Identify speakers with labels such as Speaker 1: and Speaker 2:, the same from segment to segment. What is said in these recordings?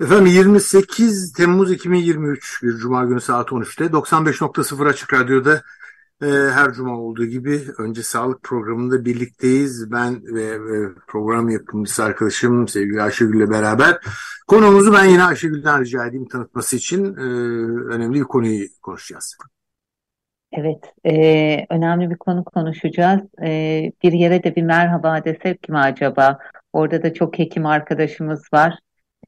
Speaker 1: Efendim 28 Temmuz 2023 bir Cuma günü saat 13'te 95.0 Açık Radyo'da e, her Cuma olduğu gibi önce sağlık programında birlikteyiz. Ben ve, ve program yapımcısı arkadaşım sevgili Ayşegül ile beraber. Konumuzu ben yine Ayşegül'den rica edeyim tanıtması için e, önemli bir konuyu konuşacağız.
Speaker 2: Evet, e, önemli bir konu konuşacağız. E, bir yere de bir merhaba desek mi acaba? Orada da çok hekim arkadaşımız var.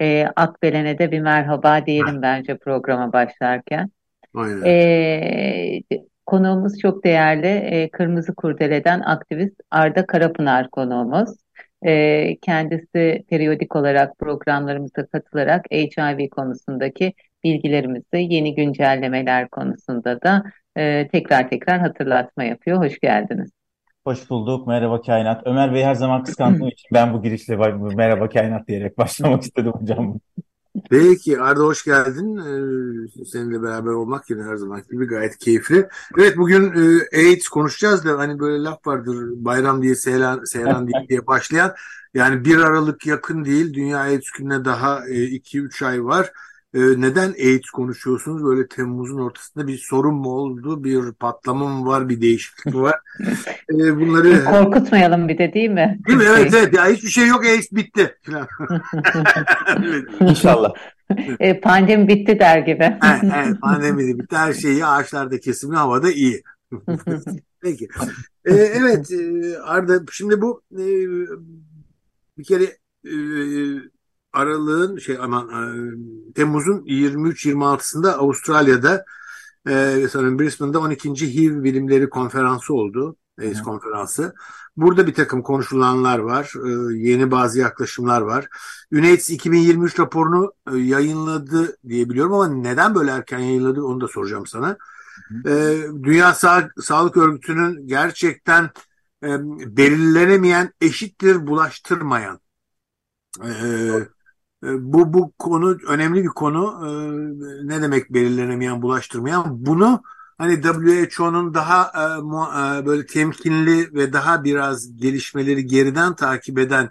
Speaker 2: E, Akbelen'e de bir merhaba diyelim bence programa başlarken.
Speaker 1: Aynen.
Speaker 2: E, konuğumuz çok değerli. E, Kırmızı Kurdele'den aktivist Arda Karapınar konuğumuz. E, kendisi periyodik olarak programlarımıza katılarak HIV konusundaki bilgilerimizi, yeni güncellemeler konusunda da e, tekrar tekrar hatırlatma yapıyor. Hoş geldiniz.
Speaker 3: Hoş bulduk. Merhaba Kainat. Ömer Bey her zaman kıskandığım için ben bu girişle merhaba Kainat diyerek başlamak istedim hocam.
Speaker 1: Peki Arda hoş geldin. Ee, seninle beraber olmak yine her zaman gibi gayet keyifli. Evet bugün e, AIDS konuşacağız da hani böyle laf vardır bayram diye seyran, seyran diye, diye başlayan. Yani bir Aralık yakın değil. Dünya AIDS gününe daha 2-3 e, ay var. Ee, neden AIDS konuşuyorsunuz? Böyle Temmuz'un ortasında bir sorun mu oldu? Bir patlama mı var? Bir değişiklik mi var?
Speaker 2: Ee, bunları Korkutmayalım bir de değil mi?
Speaker 1: Değil mi? Evet evet. Ya hiçbir şey yok. AIDS bitti.
Speaker 3: İnşallah.
Speaker 2: E, pandemi bitti der gibi.
Speaker 1: evet, evet pandemi bitti. Her şeyi ağaçlarda kesimli havada iyi. Peki. Ee, evet Arda şimdi bu e, bir kere e, aralığın şey aman e, Temmuz'un 23-26'sında Avustralya'da e, sanırım Brisbane'da 12. HIV bilimleri konferansı oldu. AIDS evet. konferansı. Burada bir takım konuşulanlar var. E, yeni bazı yaklaşımlar var. UNAIDS 2023 raporunu e, yayınladı diye biliyorum ama neden böyle erken yayınladı onu da soracağım sana. E, Dünya Sa Sağlık Örgütü'nün gerçekten e, belirlenemeyen eşittir bulaştırmayan e, bu bu konu önemli bir konu. E, ne demek belirlenemeyen, bulaştırmayan? Bunu hani WHO'nun daha e, böyle temkinli ve daha biraz gelişmeleri geriden takip eden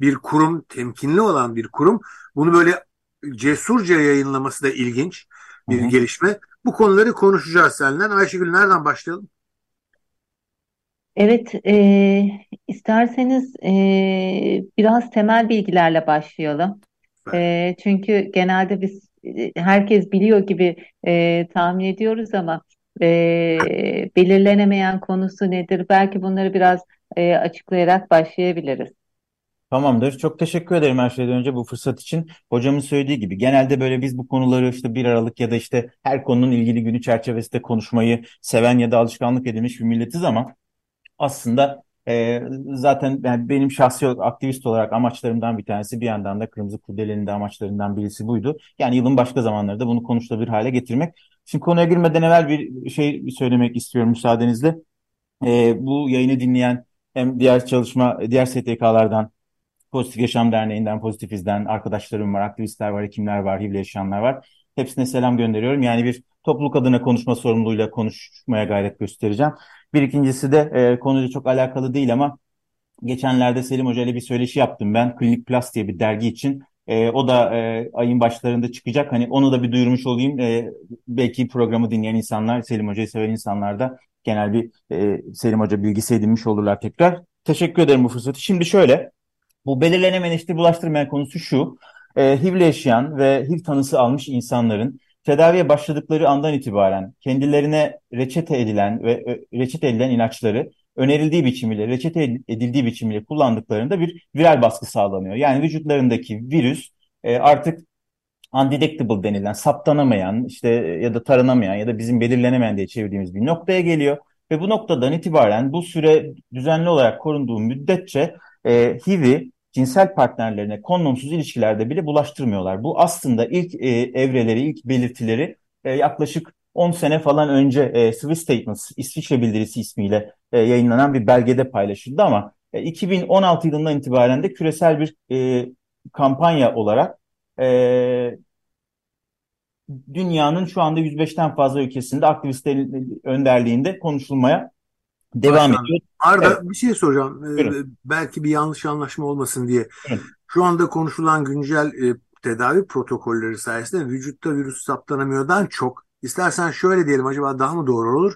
Speaker 1: bir kurum, temkinli olan bir kurum. Bunu böyle cesurca yayınlaması da ilginç bir Hı-hı. gelişme. Bu konuları konuşacağız seninle. Ayşegül nereden başlayalım?
Speaker 2: Evet, e, isterseniz e, biraz temel bilgilerle başlayalım. E, çünkü genelde biz herkes biliyor gibi e, tahmin ediyoruz ama e, belirlenemeyen konusu nedir? Belki bunları biraz e, açıklayarak başlayabiliriz.
Speaker 3: Tamamdır. Çok teşekkür ederim her şeyden önce bu fırsat için. Hocamın söylediği gibi genelde böyle biz bu konuları işte bir Aralık ya da işte her konunun ilgili günü çerçevesinde konuşmayı seven ya da alışkanlık edilmiş bir milletiz ama aslında e, zaten yani benim şahsi aktivist olarak amaçlarımdan bir tanesi bir yandan da Kırmızı Kurdele'nin de amaçlarından birisi buydu. Yani yılın başka zamanlarında bunu konuşulabilir hale getirmek. Şimdi konuya girmeden evvel bir şey söylemek istiyorum müsaadenizle. E, bu yayını dinleyen hem diğer çalışma, diğer STK'lardan, Pozitif Yaşam Derneği'nden, Pozitifiz'den arkadaşlarım var, aktivistler var, hekimler var, HIV'le yaşayanlar var. Hepsine selam gönderiyorum. Yani bir topluluk adına konuşma sorumluluğuyla konuşmaya gayret göstereceğim. Bir ikincisi de e, konuyla çok alakalı değil ama geçenlerde Selim Hoca ile bir söyleşi yaptım ben. Klinik Plus diye bir dergi için. E, o da e, ayın başlarında çıkacak. Hani onu da bir duyurmuş olayım. E, belki programı dinleyen insanlar, Selim Hoca'yı seven insanlar da genel bir e, Selim Hoca bilgisi edinmiş olurlar tekrar. Teşekkür ederim bu fırsatı. Şimdi şöyle, bu belirlenemeyen işte bulaştırmayan konusu şu. E, HIV'le yaşayan ve HIV tanısı almış insanların tedaviye başladıkları andan itibaren kendilerine reçete edilen ve reçete edilen ilaçları önerildiği biçimiyle, reçete edildiği biçimiyle kullandıklarında bir viral baskı sağlanıyor. Yani vücutlarındaki virüs e, artık undetectable denilen, saptanamayan işte ya da taranamayan ya da bizim belirlenemeyen diye çevirdiğimiz bir noktaya geliyor. Ve bu noktadan itibaren bu süre düzenli olarak korunduğu müddetçe e, HIV'i cinsel partnerlerine kondomsuz ilişkilerde bile bulaştırmıyorlar. Bu aslında ilk e, evreleri, ilk belirtileri e, yaklaşık 10 sene falan önce e, Swiss Statements, İsviçre Bildirisi ismiyle e, yayınlanan bir belgede paylaşıldı ama e, 2016 yılından itibaren de küresel bir e, kampanya olarak e, dünyanın şu anda 105'ten fazla ülkesinde aktivistlerin önderliğinde konuşulmaya devam
Speaker 1: Başkan,
Speaker 3: ediyor.
Speaker 1: Arda
Speaker 3: Evet.
Speaker 1: bir şey soracağım. Ee,
Speaker 3: Buyurun.
Speaker 1: belki bir yanlış anlaşma olmasın diye.
Speaker 3: Evet.
Speaker 1: Şu anda konuşulan güncel e, tedavi protokolleri sayesinde vücutta virüs saptanamıyordan çok istersen şöyle diyelim acaba daha mı doğru olur?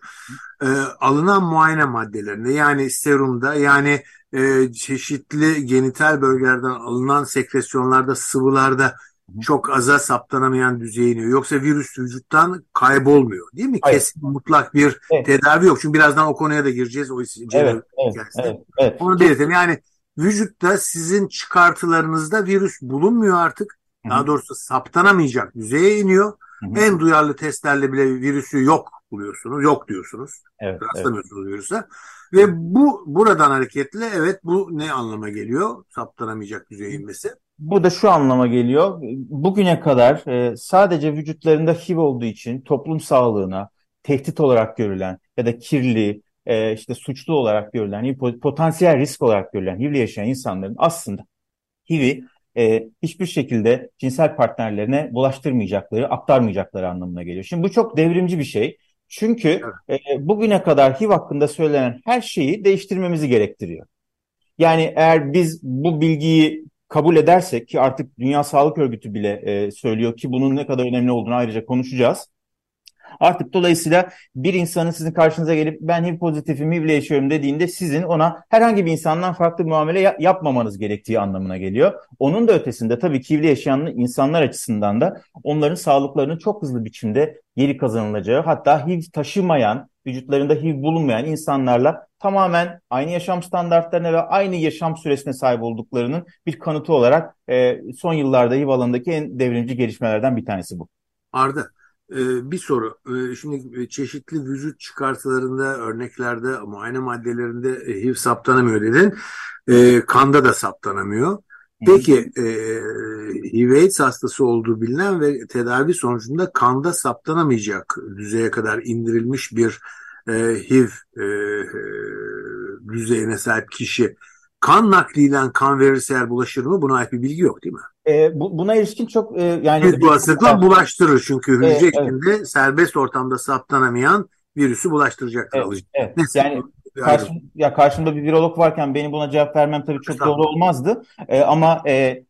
Speaker 1: Ee, alınan muayene maddelerinde yani serumda yani e, çeşitli genital bölgelerden alınan sekresyonlarda sıvılarda çok aza saptanamayan düzeye iniyor. Yoksa virüs vücuttan kaybolmuyor değil mi?
Speaker 3: Hayır.
Speaker 1: Kesin mutlak bir
Speaker 3: Evet.
Speaker 1: tedavi yok. Çünkü birazdan o konuya da gireceğiz. O
Speaker 3: Evet, evet, evet, evet.
Speaker 1: Onu belirtelim. Yani vücutta sizin çıkartılarınızda virüs bulunmuyor artık.
Speaker 3: Hı
Speaker 1: Daha doğrusu saptanamayacak düzeye iniyor.
Speaker 3: Hı hı.
Speaker 1: En duyarlı testlerle bile virüsü yok buluyorsunuz. Yok diyorsunuz.
Speaker 3: Evet, evet.
Speaker 1: Rastlamıyorsunuz virüse. Ve bu buradan hareketle evet bu ne anlama geliyor? Saptanamayacak düzeye inmesi.
Speaker 3: Bu da şu anlama geliyor. Bugüne kadar e, sadece vücutlarında HIV olduğu için toplum sağlığına tehdit olarak görülen ya da kirli, e, işte suçlu olarak görülen, potansiyel risk olarak görülen HIV'le yaşayan insanların aslında HIV'i e, hiçbir şekilde cinsel partnerlerine bulaştırmayacakları, aktarmayacakları anlamına geliyor. Şimdi bu çok devrimci bir şey. Çünkü e, bugüne kadar HIV hakkında söylenen her şeyi değiştirmemizi gerektiriyor. Yani eğer biz bu bilgiyi kabul edersek ki artık Dünya Sağlık Örgütü bile e, söylüyor ki bunun ne kadar önemli olduğunu ayrıca konuşacağız. Artık dolayısıyla bir insanın sizin karşınıza gelip ben HIV pozitifim, HIV'le yaşıyorum dediğinde sizin ona herhangi bir insandan farklı muamele ya- yapmamanız gerektiği anlamına geliyor. Onun da ötesinde tabii ki HIV'le yaşayan insanlar açısından da onların sağlıklarının çok hızlı biçimde geri kazanılacağı hatta HIV taşımayan, vücutlarında HIV bulunmayan insanlarla tamamen aynı yaşam standartlarına ve aynı yaşam süresine sahip olduklarının bir kanıtı olarak e, son yıllarda HIV alanındaki en devrimci gelişmelerden bir tanesi bu.
Speaker 1: Arda e, bir soru. E, Şimdi çeşitli vücut çıkartılarında, örneklerde, muayene maddelerinde e, HIV saptanamıyor dedin. E, Kanda da saptanamıyor. Peki e, HIV/AIDS hastası olduğu bilinen ve tedavi sonucunda kanda saptanamayacak düzeye kadar indirilmiş bir e, HIV e, e, düzeyine sahip kişi kan nakliyle kan verirse eğer bulaşır mı? Buna ait bir bilgi yok değil mi?
Speaker 3: E, bu, buna ilişkin çok e, yani
Speaker 1: bir olasılıkla bulaştırır çünkü hücre
Speaker 3: evet.
Speaker 1: içinde serbest ortamda saptanamayan virüsü bulaştıracaktır
Speaker 3: Evet,
Speaker 1: alıcı.
Speaker 3: evet.
Speaker 1: Neyse,
Speaker 3: Yani Karşım, ya karşımda bir virolog varken benim buna cevap vermem tabii çok doğru olmazdı. E, ama e,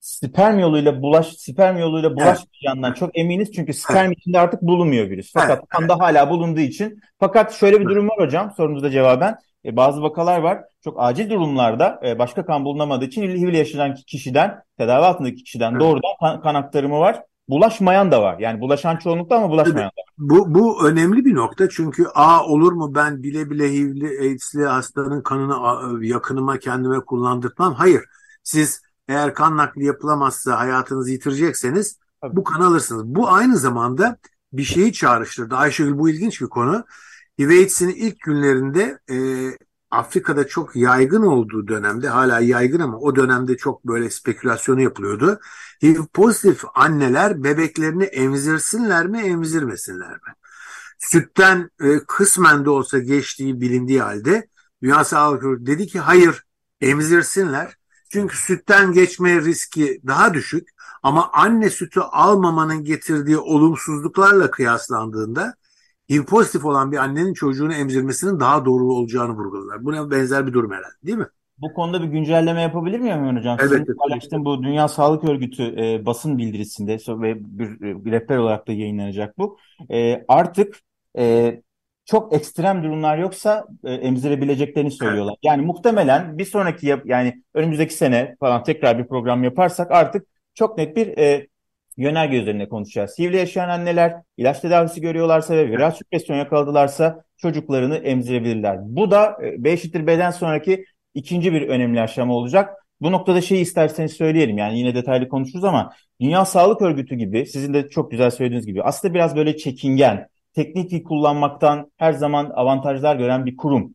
Speaker 3: sperm yoluyla bulaş sperm yoluyla bulaşmayacağından çok eminiz çünkü sperm içinde artık bulunmuyor virüs. Fakat
Speaker 1: Evet,
Speaker 3: kanda hala bulunduğu için. Fakat şöyle bir durum var hocam sorunuzda cevaben. E, bazı vakalar var. Çok acil durumlarda e, başka kan bulunamadığı için HIV yaşayan kişiden, tedavi altındaki kişiden
Speaker 1: Evet.
Speaker 3: doğrudan kan, kan aktarımı var. Bulaşmayan da var. Yani bulaşan çoğunlukta ama bulaşmayan da var.
Speaker 1: Bu, bu önemli bir nokta çünkü a olur mu ben bile bile HIV'li AIDS'li hastanın kanını yakınıma kendime kullandırtmam. Hayır. Siz eğer kan nakli yapılamazsa hayatınızı yitirecekseniz
Speaker 3: Tabii.
Speaker 1: bu kanı alırsınız. Bu aynı zamanda bir şeyi çağrıştırdı. Ayşegül bu ilginç bir konu. HIV AIDS'in ilk günlerinde e, Afrika'da çok yaygın olduğu dönemde hala yaygın ama o dönemde çok böyle spekülasyonu yapılıyordu. HIV pozitif anneler bebeklerini emzirsinler mi emzirmesinler mi? Sütten e, kısmen de olsa geçtiği bilindiği halde Dünya Sağlık Örgütü dedi ki hayır emzirsinler. Çünkü sütten geçme riski daha düşük ama anne sütü almamanın getirdiği olumsuzluklarla kıyaslandığında HIV pozitif olan bir annenin çocuğunu emzirmesinin daha doğru olacağını vurguladılar. Buna benzer bir durum herhalde değil mi?
Speaker 3: Bu konuda bir güncelleme yapabilir miyim Ömer Hocam? Sizin
Speaker 1: Elbette.
Speaker 3: paylaştığım bu Dünya Sağlık Örgütü e, basın bildirisinde ve bir, bir rehber olarak da yayınlanacak bu. E, artık e, çok ekstrem durumlar yoksa e, emzirebileceklerini söylüyorlar. Yani muhtemelen bir sonraki yap, yani önümüzdeki sene falan tekrar bir program yaparsak artık çok net bir e, yönerge üzerine konuşacağız. HIV'le yaşayan anneler ilaç tedavisi görüyorlarsa ve viral süpresyon yakaladılarsa çocuklarını emzirebilirler. Bu da e, B eşittir B'den sonraki ikinci bir önemli aşama olacak. Bu noktada şeyi isterseniz söyleyelim yani yine detaylı konuşuruz ama Dünya Sağlık Örgütü gibi sizin de çok güzel söylediğiniz gibi aslında biraz böyle çekingen, teknik kullanmaktan her zaman avantajlar gören bir kurum.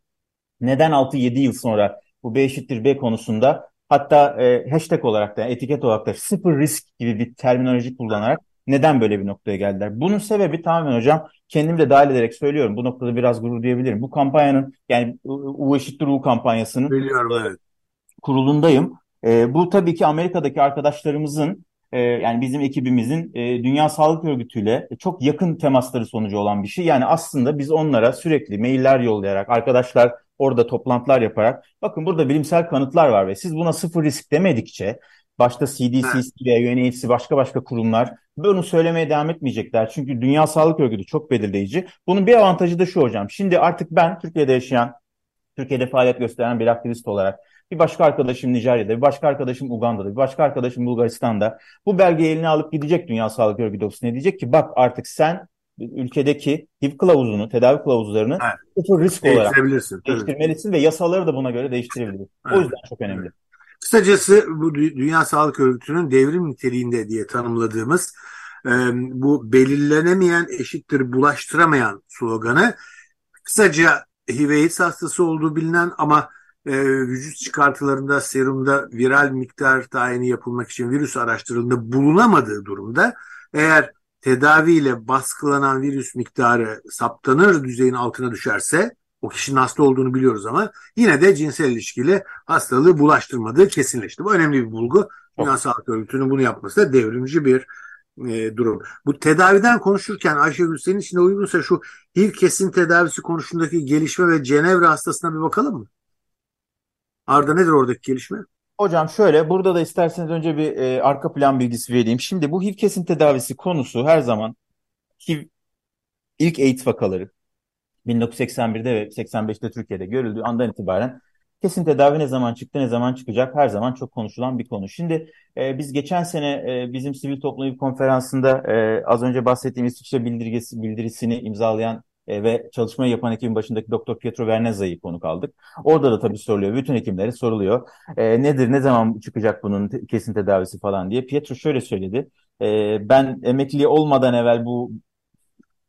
Speaker 3: Neden 6-7 yıl sonra bu B eşittir B konusunda hatta e, hashtag olarak da etiket olarak da sıfır risk gibi bir terminoloji kullanarak neden böyle bir noktaya geldiler? Bunun sebebi tamamen hocam kendimi de dahil ederek söylüyorum. Bu noktada biraz gurur diyebilirim. Bu kampanyanın yani U eşittir U kampanyasının
Speaker 1: Biliyorum, evet.
Speaker 3: kurulundayım. E, bu tabii ki Amerika'daki arkadaşlarımızın e, yani bizim ekibimizin e, Dünya Sağlık Örgütü ile çok yakın temasları sonucu olan bir şey. Yani aslında biz onlara sürekli mailler yollayarak arkadaşlar orada toplantılar yaparak bakın burada bilimsel kanıtlar var ve siz buna sıfır risk demedikçe başta CDC ve UNAIDS başka başka kurumlar bunu söylemeye devam etmeyecekler. Çünkü Dünya Sağlık Örgütü çok belirleyici. Bunun bir avantajı da şu hocam. Şimdi artık ben Türkiye'de yaşayan, Türkiye'de faaliyet gösteren bir aktivist olarak bir başka arkadaşım Nijerya'da, bir başka arkadaşım Uganda'da, bir başka arkadaşım Bulgaristan'da bu belgeyi eline alıp gidecek Dünya Sağlık Örgütü ofisine diyecek ki bak artık sen ülkedeki HIV kılavuzunu, tedavi kılavuzlarını evet. sıfır risk olarak değiştirmelisin ve yasaları da buna göre değiştirebilirsin. Evet. O yüzden çok önemli.
Speaker 1: Kısacası bu Dünya Sağlık Örgütü'nün devrim niteliğinde diye tanımladığımız bu belirlenemeyen eşittir bulaştıramayan sloganı kısaca HIV AIDS hastası olduğu bilinen ama e, vücut çıkartılarında serumda viral miktar tayini yapılmak için virüs araştırıldığında bulunamadığı durumda eğer tedaviyle baskılanan virüs miktarı saptanır düzeyin altına düşerse o kişinin hasta olduğunu biliyoruz ama yine de cinsel ilişkiyle hastalığı bulaştırmadığı kesinleşti. Bu önemli bir bulgu. Dünya Sağlık Örgütü'nün bunu yapması da devrimci bir e, durum. Bu tedaviden konuşurken Ayşegül senin için uygunsa şu HIV kesin tedavisi konusundaki gelişme ve Cenevre hastasına bir bakalım mı? Arda nedir oradaki gelişme?
Speaker 3: Hocam şöyle burada da isterseniz önce bir e, arka plan bilgisi vereyim. Şimdi bu HIV kesin tedavisi konusu her zaman HIV ilk AIDS vakaları 1981'de ve 85'te Türkiye'de görüldüğü andan itibaren kesin tedavi ne zaman çıktı ne zaman çıkacak her zaman çok konuşulan bir konu. Şimdi e, biz geçen sene e, bizim sivil toplum konferansında e, az önce bahsettiğim İsviçre bildirgesi, bildirisini imzalayan e, ve çalışmayı yapan ekibin başındaki Doktor Pietro Verneza'yı konuk aldık. Orada da tabii soruluyor. Bütün hekimlere soruluyor. E, nedir, ne zaman çıkacak bunun kesin tedavisi falan diye. Pietro şöyle söyledi. E, ben emekli olmadan evvel bu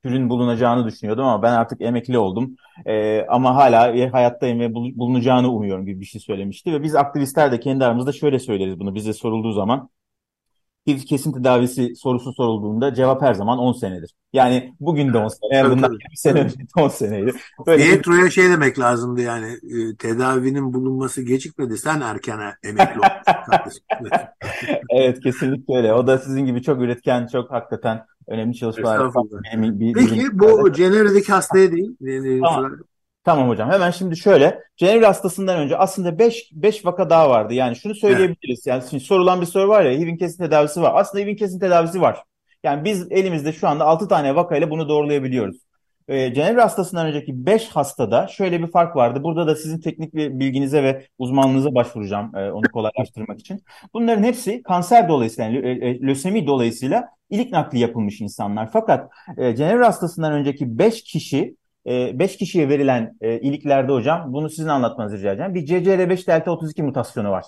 Speaker 3: türün bulunacağını düşünüyordum ama ben artık emekli oldum. E, ama hala hayattayım ve bulunacağını umuyorum gibi bir şey söylemişti. Ve biz aktivistler de kendi aramızda şöyle söyleriz bunu bize sorulduğu zaman. HIV kesin tedavisi sorusu sorulduğunda cevap her zaman 10 senedir. Yani bugün de 10 sene, bundan 20 sene önce de 10 seneydi.
Speaker 1: Böyle Pietro'ya bir... şey demek lazımdı yani e, tedavinin bulunması gecikmedi sen erken emekli oldun.
Speaker 3: evet kesinlikle öyle. O da sizin gibi çok üretken, çok hakikaten önemli çalışmalar.
Speaker 1: Peki bu Cenevre'deki hastaya değil.
Speaker 3: Tamam. Tamam hocam. Hemen şimdi şöyle. Cenevre hastasından önce aslında 5 5 vaka daha vardı. Yani şunu söyleyebiliriz. Yani sorulan bir soru var ya HIV'in kesin tedavisi var. Aslında HIV'in kesin tedavisi var. Yani biz elimizde şu anda 6 tane vakayla bunu doğrulayabiliyoruz. Ee, Cenevre hastasından önceki 5 hastada şöyle bir fark vardı. Burada da sizin teknik bilginize ve uzmanlığınıza başvuracağım e, onu kolaylaştırmak için. Bunların hepsi kanser dolayısıyla, yani, e, e, lösemi dolayısıyla ilik nakli yapılmış insanlar. Fakat e, Cenevre hastasından önceki 5 kişi 5 e, kişiye verilen e, iliklerde hocam bunu sizin anlatmanızı rica edeceğim. Bir CCR5 delta 32 mutasyonu var.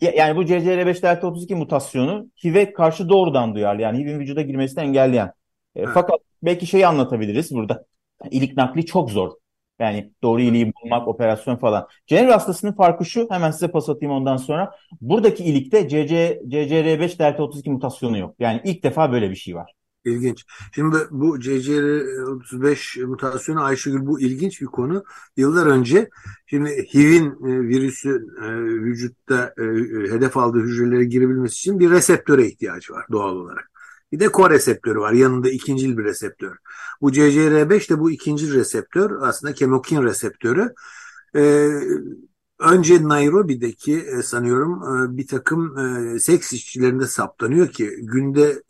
Speaker 3: Yani bu CCR5 delta 32 mutasyonu HIV'e karşı doğrudan duyarlı. Yani HIV'in vücuda girmesini engelleyen. E, fakat belki şeyi anlatabiliriz burada. İlik nakli çok zor. Yani doğru iliği bulmak, operasyon falan. Cenevre hastasının farkı şu, hemen size pas atayım ondan sonra. Buradaki ilikte CC, CCR5 delta 32 mutasyonu yok. Yani ilk defa böyle bir şey var.
Speaker 1: İlginç. Şimdi bu CCR35 mutasyonu Ayşegül bu ilginç bir konu. Yıllar önce şimdi HIV'in e, virüsü e, vücutta e, hedef aldığı hücrelere girebilmesi için bir reseptöre ihtiyaç var doğal olarak. Bir de koreseptörü var. Yanında ikincil bir reseptör. Bu CCR5 de bu ikinci reseptör aslında kemokin reseptörü. Ee, önce Nairobi'deki e, sanıyorum e, bir takım e, seks işçilerinde saptanıyor ki günde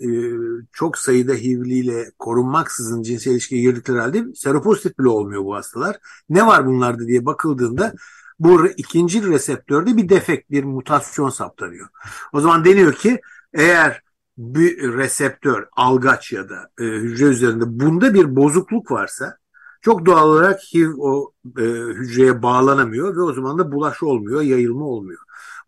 Speaker 1: çok sayıda HIV'liyle korunmaksızın cinsel ilişkiye girdikleri halde seropozitif bile olmuyor bu hastalar. Ne var bunlarda diye bakıldığında bu ikinci reseptörde bir defekt, bir mutasyon saptanıyor. O zaman deniyor ki eğer bir reseptör, algaç ya da e, hücre üzerinde bunda bir bozukluk varsa çok doğal olarak HIV o e, hücreye bağlanamıyor ve o zaman da bulaş olmuyor, yayılma olmuyor.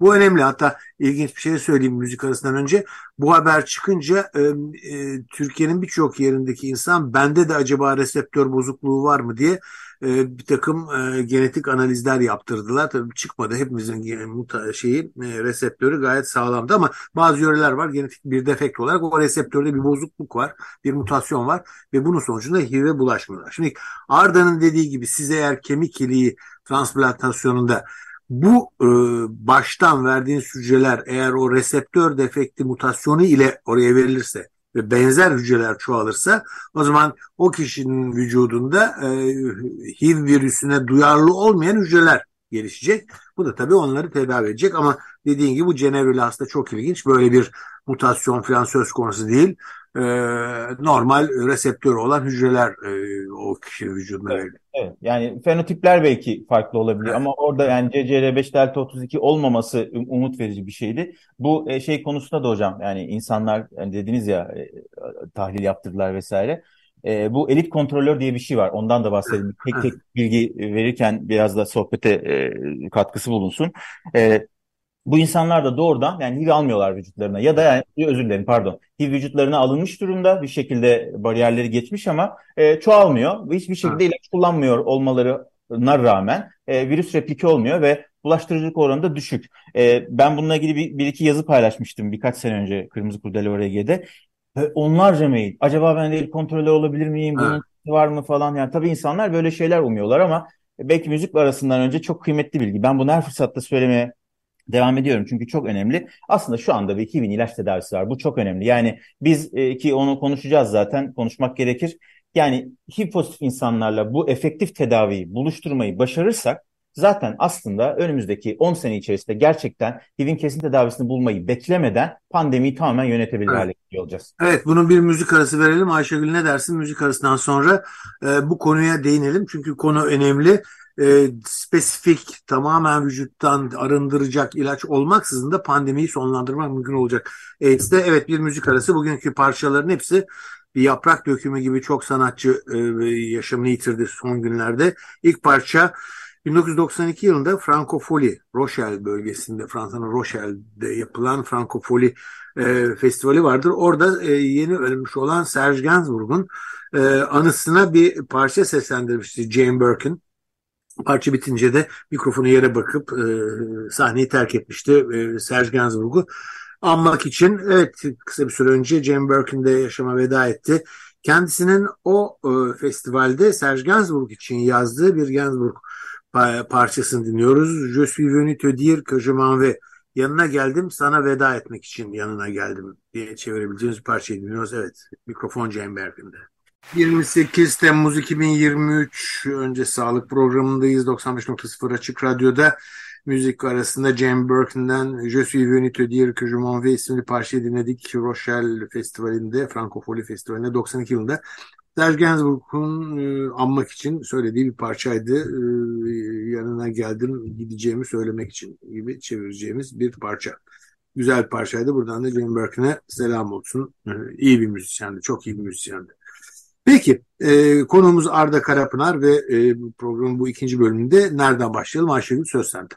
Speaker 1: Bu önemli. Hatta ilginç bir şey söyleyeyim müzik arasından önce. Bu haber çıkınca e, e, Türkiye'nin birçok yerindeki insan bende de acaba reseptör bozukluğu var mı diye e, bir takım e, genetik analizler yaptırdılar. Tabii çıkmadı hepimizin muta, şeyi e, reseptörü gayet sağlamdı ama bazı yöreler var genetik bir defekt olarak o reseptörde bir bozukluk var, bir mutasyon var ve bunun sonucunda HIV'e bulaşmıyorlar. Şimdi Arda'nın dediği gibi siz eğer kemik iliği transplantasyonunda bu e, baştan verdiğiniz hücreler eğer o reseptör defekti mutasyonu ile oraya verilirse ve benzer hücreler çoğalırsa o zaman o kişinin vücudunda e, HIV virüsüne duyarlı olmayan hücreler gelişecek. Bu da tabii onları tedavi edecek ama dediğin gibi bu Cenevreli hasta çok ilginç. Böyle bir mutasyon falan söz konusu değil. Ee, normal reseptör olan hücreler e, o kişinin vücuduna
Speaker 3: evet, evet. Yani fenotipler belki farklı olabilir evet. ama orada yani CCR5 delta 32 olmaması um, umut verici bir şeydi. Bu e, şey konusunda da hocam yani insanlar yani dediniz ya e, tahlil yaptırdılar vesaire. E, bu elit kontrolör diye bir şey var. Ondan da bahsedelim. Tek tek bilgi verirken biraz da sohbete e, katkısı bulunsun. E, bu insanlar da doğrudan yani HIV almıyorlar vücutlarına ya da yani özür dilerim pardon HIV vücutlarına alınmış durumda bir şekilde bariyerleri geçmiş ama e, çoğalmıyor ve hiçbir şekilde ha. ilaç kullanmıyor olmalarına rağmen e, virüs replike olmuyor ve bulaştırıcılık oranı da düşük. E, ben bununla ilgili bir, bir iki yazı paylaşmıştım birkaç sene önce Kırmızı Kurdele ORG'de. Ve onlarca mail. Acaba ben değil kontrolör olabilir miyim? Bunun var mı falan. Yani tabii insanlar böyle şeyler umuyorlar ama belki müzik arasından önce çok kıymetli bilgi. Ben bunu her fırsatta söylemeye devam ediyorum çünkü çok önemli. Aslında şu anda bir HIV'in ilaç tedavisi var. Bu çok önemli. Yani biz e, ki onu konuşacağız zaten konuşmak gerekir. Yani HIV pozitif insanlarla bu efektif tedaviyi buluşturmayı başarırsak zaten aslında önümüzdeki 10 sene içerisinde gerçekten HIV'in kesin tedavisini bulmayı beklemeden pandemiyi tamamen yönetebilir evet. hale geliyor olacağız.
Speaker 1: Evet bunun bir müzik arası verelim. Ayşegül ne dersin? Müzik arasından sonra e, bu konuya değinelim. Çünkü konu önemli e, spesifik tamamen vücuttan arındıracak ilaç olmaksızın da pandemiyi sonlandırmak mümkün olacak. AIDS'de evet bir müzik arası bugünkü parçaların hepsi bir yaprak dökümü gibi çok sanatçı e, yaşamını yitirdi son günlerde. İlk parça 1992 yılında Francofoli, Rochelle bölgesinde, Fransa'nın Rochelle'de yapılan Francofoli e, festivali vardır. Orada e, yeni ölmüş olan Serge Gainsbourg'un e, anısına bir parça seslendirmişti Jane Birkin. Parça bitince de mikrofonu yere bakıp e, sahneyi terk etmişti e, Serge Gainsbourg'u anmak için. Evet kısa bir süre önce Jane Birkin de yaşama veda etti. Kendisinin o e, festivalde Serge Gainsbourg için yazdığı bir Gainsbourg parçasını dinliyoruz. Je suis venu te dire que je m'en. Yanına geldim sana veda etmek için yanına geldim diye çevirebileceğiniz parçayı dinliyoruz. Evet mikrofon Jane Birkin'de. 28 Temmuz 2023 önce sağlık programındayız. 95.0 Açık Radyo'da müzik arasında Jane Birkin'den Je suis venu te dire que je m'en vais isimli parçayı dinledik. Rochelle Festivali'nde, Frankofoli Festivali'nde 92 yılında. Serge Gainsbourg'un e, anmak için söylediği bir parçaydı. E, yanına geldim gideceğimi söylemek için gibi çevireceğimiz bir parça. Güzel bir parçaydı. Buradan da Jane Birkin'e selam olsun. E, iyi bir müzisyendi, çok iyi bir müzisyendi. Peki e, konuğumuz Arda Karapınar ve e, programın bu ikinci bölümünde nereden başlayalım? Ayşegül söz sende.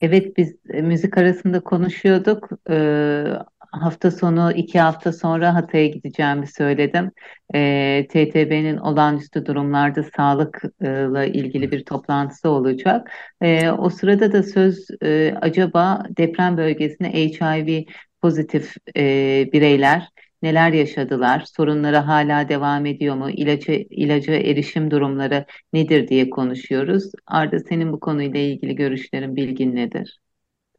Speaker 2: Evet biz e, müzik arasında konuşuyorduk. Ee, hafta sonu iki hafta sonra Hatay'a gideceğimi söyledim. Ee, TTB'nin olağanüstü durumlarda sağlıkla ilgili bir toplantısı olacak. Ee, o sırada da söz e, acaba deprem bölgesine HIV pozitif e, bireyler neler yaşadılar, sorunları hala devam ediyor mu, ilacı, ilaca erişim durumları nedir diye konuşuyoruz. Arda senin bu konuyla ilgili görüşlerin, bilgin nedir?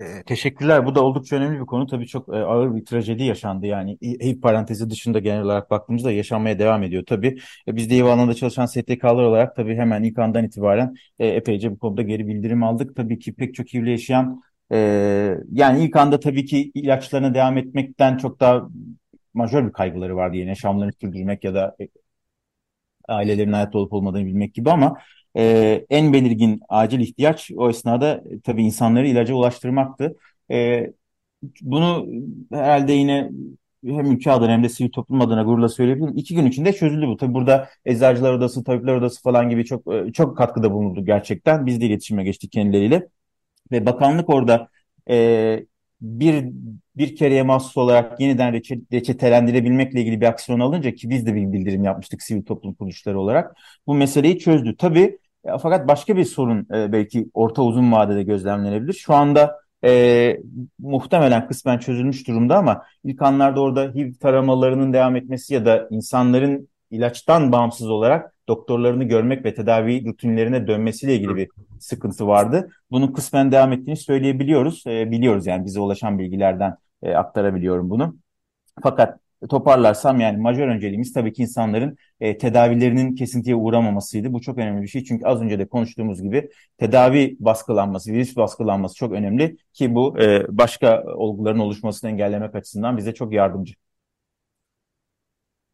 Speaker 3: E, teşekkürler. Bu da oldukça önemli bir konu. Tabii çok e, ağır bir trajedi yaşandı. Yani HIV parantezi dışında genel olarak baktığımızda yaşanmaya devam ediyor tabii. E, biz de HIV alanında çalışan STK'lar olarak tabii hemen ilk andan itibaren e, epeyce bu konuda geri bildirim aldık. Tabii ki pek çok HIV'le yaşayan e, yani ilk anda tabii ki ilaçlarına devam etmekten çok daha majör bir kaygıları vardı yine yaşamlarını sürdürmek ya da e, ailelerin hayatta olup olmadığını bilmek gibi ama e, en belirgin acil ihtiyaç o esnada e, tabii insanları ilaca ulaştırmaktı. E, bunu herhalde yine hem ülke adına hem de sivil toplum adına gururla söyleyebilirim. İki gün içinde çözüldü bu. Tabii burada Eczacılar Odası, Tabipler Odası falan gibi çok e, çok katkıda bulundu gerçekten. Biz de iletişime geçtik kendileriyle. Ve bakanlık orada e, bir bir kereye mahsus olarak yeniden reçe, reçetelendirebilmekle ilgili bir aksiyon alınca ki biz de bir bildirim yapmıştık sivil toplum kuruluşları olarak bu meseleyi çözdü. Tabii e, fakat başka bir sorun e, belki orta uzun vadede gözlemlenebilir. Şu anda e, muhtemelen kısmen çözülmüş durumda ama ilk anlarda orada HIV taramalarının devam etmesi ya da insanların ilaçtan bağımsız olarak doktorlarını görmek ve tedavi rutinlerine dönmesiyle ilgili bir sıkıntı vardı. Bunun kısmen devam ettiğini söyleyebiliyoruz. E, biliyoruz yani bize ulaşan bilgilerden e, aktarabiliyorum bunu. Fakat toparlarsam yani majör önceliğimiz tabii ki insanların e, tedavilerinin kesintiye uğramamasıydı. Bu çok önemli bir şey çünkü az önce de konuştuğumuz gibi tedavi baskılanması, virüs baskılanması çok önemli ki bu e, başka olguların oluşmasını engellemek açısından bize çok yardımcı.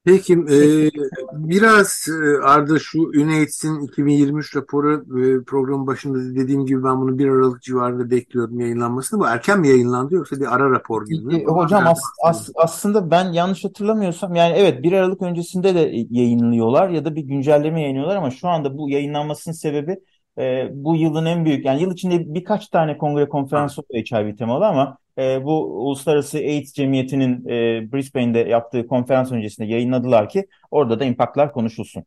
Speaker 1: Peki e, biraz e, Arda şu UNAIDS'in 2023 raporu e, programın başında dediğim gibi ben bunu 1 Aralık civarında bekliyorum yayınlanmasını. Bu erken mi yayınlandı yoksa bir ara rapor gibi mi?
Speaker 3: Hocam as, as, aslında ben yanlış hatırlamıyorsam yani evet 1 Aralık öncesinde de yayınlıyorlar ya da bir güncelleme yayınlıyorlar ama şu anda bu yayınlanmasının sebebi e, bu yılın en büyük yani yıl içinde birkaç tane kongre konferans oluyor HIV temalı ama e, bu Uluslararası AIDS Cemiyeti'nin e, Brisbane'de yaptığı konferans öncesinde yayınladılar ki orada da impactlar konuşulsun.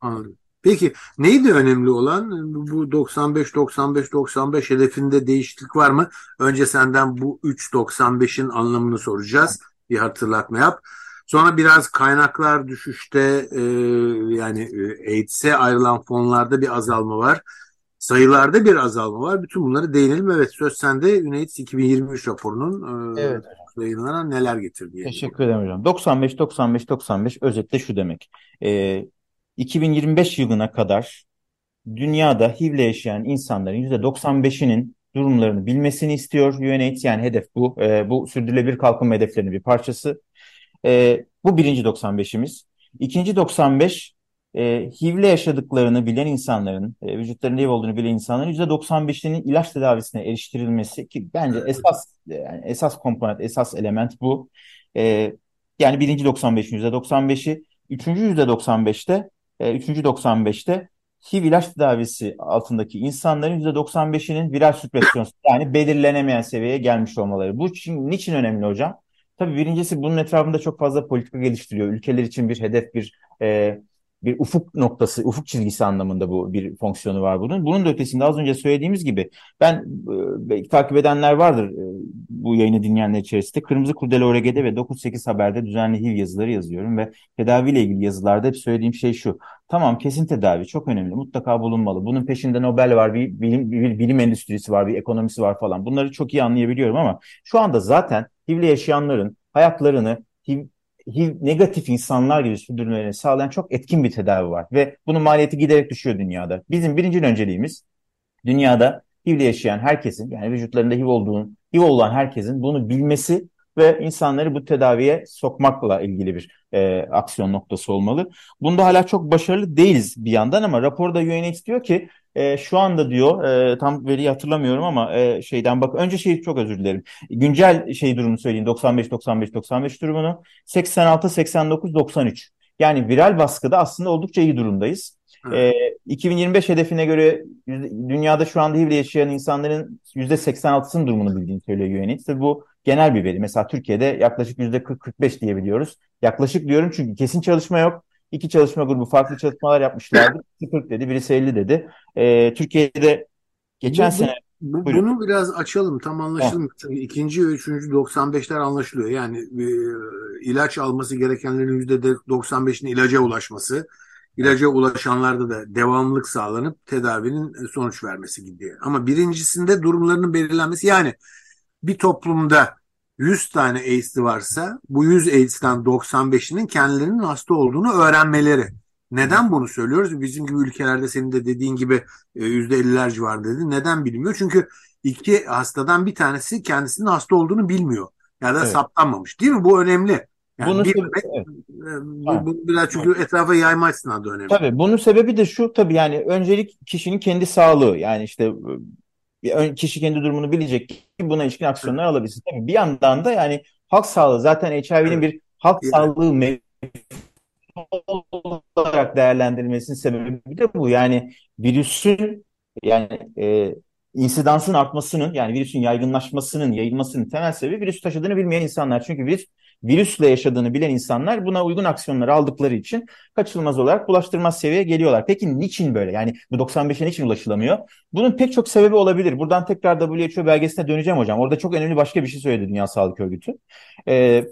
Speaker 1: Peki neydi önemli olan? Bu 95-95-95 hedefinde değişiklik var mı? Önce senden bu 3.95'in anlamını soracağız. Bir hatırlatma yap. Sonra biraz kaynaklar düşüşte e, yani e, AIDS'e ayrılan fonlarda bir azalma var. Sayılarda bir azalma var. Bütün bunları değinelim. Evet söz sende UNAIDS 2023 raporunun e, evet. yayınlanan neler getirdiği.
Speaker 3: Teşekkür ederim hocam. 95 95 95 özetle şu demek. E, 2025 yılına kadar dünyada HIV ile yaşayan insanların %95'inin durumlarını bilmesini istiyor UNAIDS. Yani hedef bu. E, bu sürdürülebilir kalkınma hedeflerinin bir parçası. E, bu birinci 95'imiz. İkinci 95 e, HIV'le yaşadıklarını bilen insanların, e, vücutlarında HIV olduğunu bilen insanların %95'inin ilaç tedavisine eriştirilmesi ki bence esas yani esas komponent, esas element bu. E, yani birinci 95'in %95'i, üçüncü %95'te, e, üçüncü 95'te HIV ilaç tedavisi altındaki insanların %95'inin viral süpresyon yani belirlenemeyen seviyeye gelmiş olmaları. Bu için, niçin önemli hocam? Tabii birincisi bunun etrafında çok fazla politika geliştiriyor. Ülkeler için bir hedef, bir e, bir ufuk noktası, ufuk çizgisi anlamında bu bir fonksiyonu var bunun. Bunun da ötesinde az önce söylediğimiz gibi ben e, takip edenler vardır e, bu yayını dinleyenler içerisinde. Kırmızı Kurdele ORG'de ve 9-8 Haber'de düzenli HIV yazıları yazıyorum ve tedaviyle ilgili yazılarda hep söylediğim şey şu. Tamam kesin tedavi çok önemli mutlaka bulunmalı. Bunun peşinde Nobel var, bir bilim, bir bilim endüstrisi var, bir ekonomisi var falan. Bunları çok iyi anlayabiliyorum ama şu anda zaten HIV'le yaşayanların hayatlarını HIV negatif insanlar gibi sürdürmelerini sağlayan çok etkin bir tedavi var. Ve bunun maliyeti giderek düşüyor dünyada. Bizim birinci önceliğimiz dünyada HIV'le yaşayan herkesin yani vücutlarında HIV olduğunu, HIV olan herkesin bunu bilmesi ve insanları bu tedaviye sokmakla ilgili bir e, aksiyon noktası olmalı. Bunda hala çok başarılı değiliz bir yandan ama raporda UNAIDS diyor ki e, şu anda diyor e, tam veriyi hatırlamıyorum ama e, şeyden bak önce şey çok özür dilerim. Güncel şey durumunu söyleyeyim 95 95 95 durumunu 86 89 93. Yani viral baskıda aslında oldukça iyi durumdayız. E, 2025 hedefine göre dünyada şu anda HIV yaşayan insanların %86'sının durumunu bildiğini söylüyor UNAIDS. Bu genel bir veri. Mesela Türkiye'de yaklaşık %40-45 diyebiliyoruz. Yaklaşık diyorum çünkü kesin çalışma yok. İki çalışma grubu farklı çalışmalar yapmışlardı. Birisi 40 dedi, birisi 50 dedi. Ee, Türkiye'de geçen bu, sene...
Speaker 1: Bu, bunu biraz açalım, tam anlaşalım. Çünkü ikinci ve üçüncü 95'ler anlaşılıyor. Yani e, ilaç alması gerekenlerin %95'inin ilaca ulaşması, ilaca ulaşanlarda da devamlılık sağlanıp tedavinin sonuç vermesi gibi. Ama birincisinde durumlarının belirlenmesi yani bir toplumda 100 tane AIDS'li varsa bu 100 AIDS'ten 95'inin kendilerinin hasta olduğunu öğrenmeleri. Neden bunu söylüyoruz? Bizim gibi ülkelerde senin de dediğin gibi %50'ler e, civarında dedi. Neden bilmiyor? Çünkü iki hastadan bir tanesi kendisinin hasta olduğunu bilmiyor. Ya da evet. saptanmamış. Değil mi? Bu önemli. Yani bunun bilmek, evet. E, bu, bu biraz çünkü evet. etrafa yayma açısından da önemli.
Speaker 3: Tabii bunun sebebi de şu tabii yani öncelik kişinin kendi sağlığı. Yani işte kişi kendi durumunu bilecek ki buna ilişkin aksiyonlar alabilsin. Tabii bir yandan da yani halk sağlığı zaten HIV'nin bir halk evet. sağlığı olarak değerlendirilmesinin sebebi de bu. Yani virüsün yani e, insidansın artmasının yani virüsün yaygınlaşmasının, yayılmasının temel sebebi virüs taşıdığını bilmeyen insanlar. Çünkü virüs virüsle yaşadığını bilen insanlar buna uygun aksiyonları aldıkları için kaçınılmaz olarak bulaştırmaz seviyeye geliyorlar. Peki niçin böyle? Yani bu 95'e niçin ulaşılamıyor? Bunun pek çok sebebi olabilir. Buradan tekrar WHO belgesine döneceğim hocam. Orada çok önemli başka bir şey söyledi Dünya Sağlık Örgütü. Ee,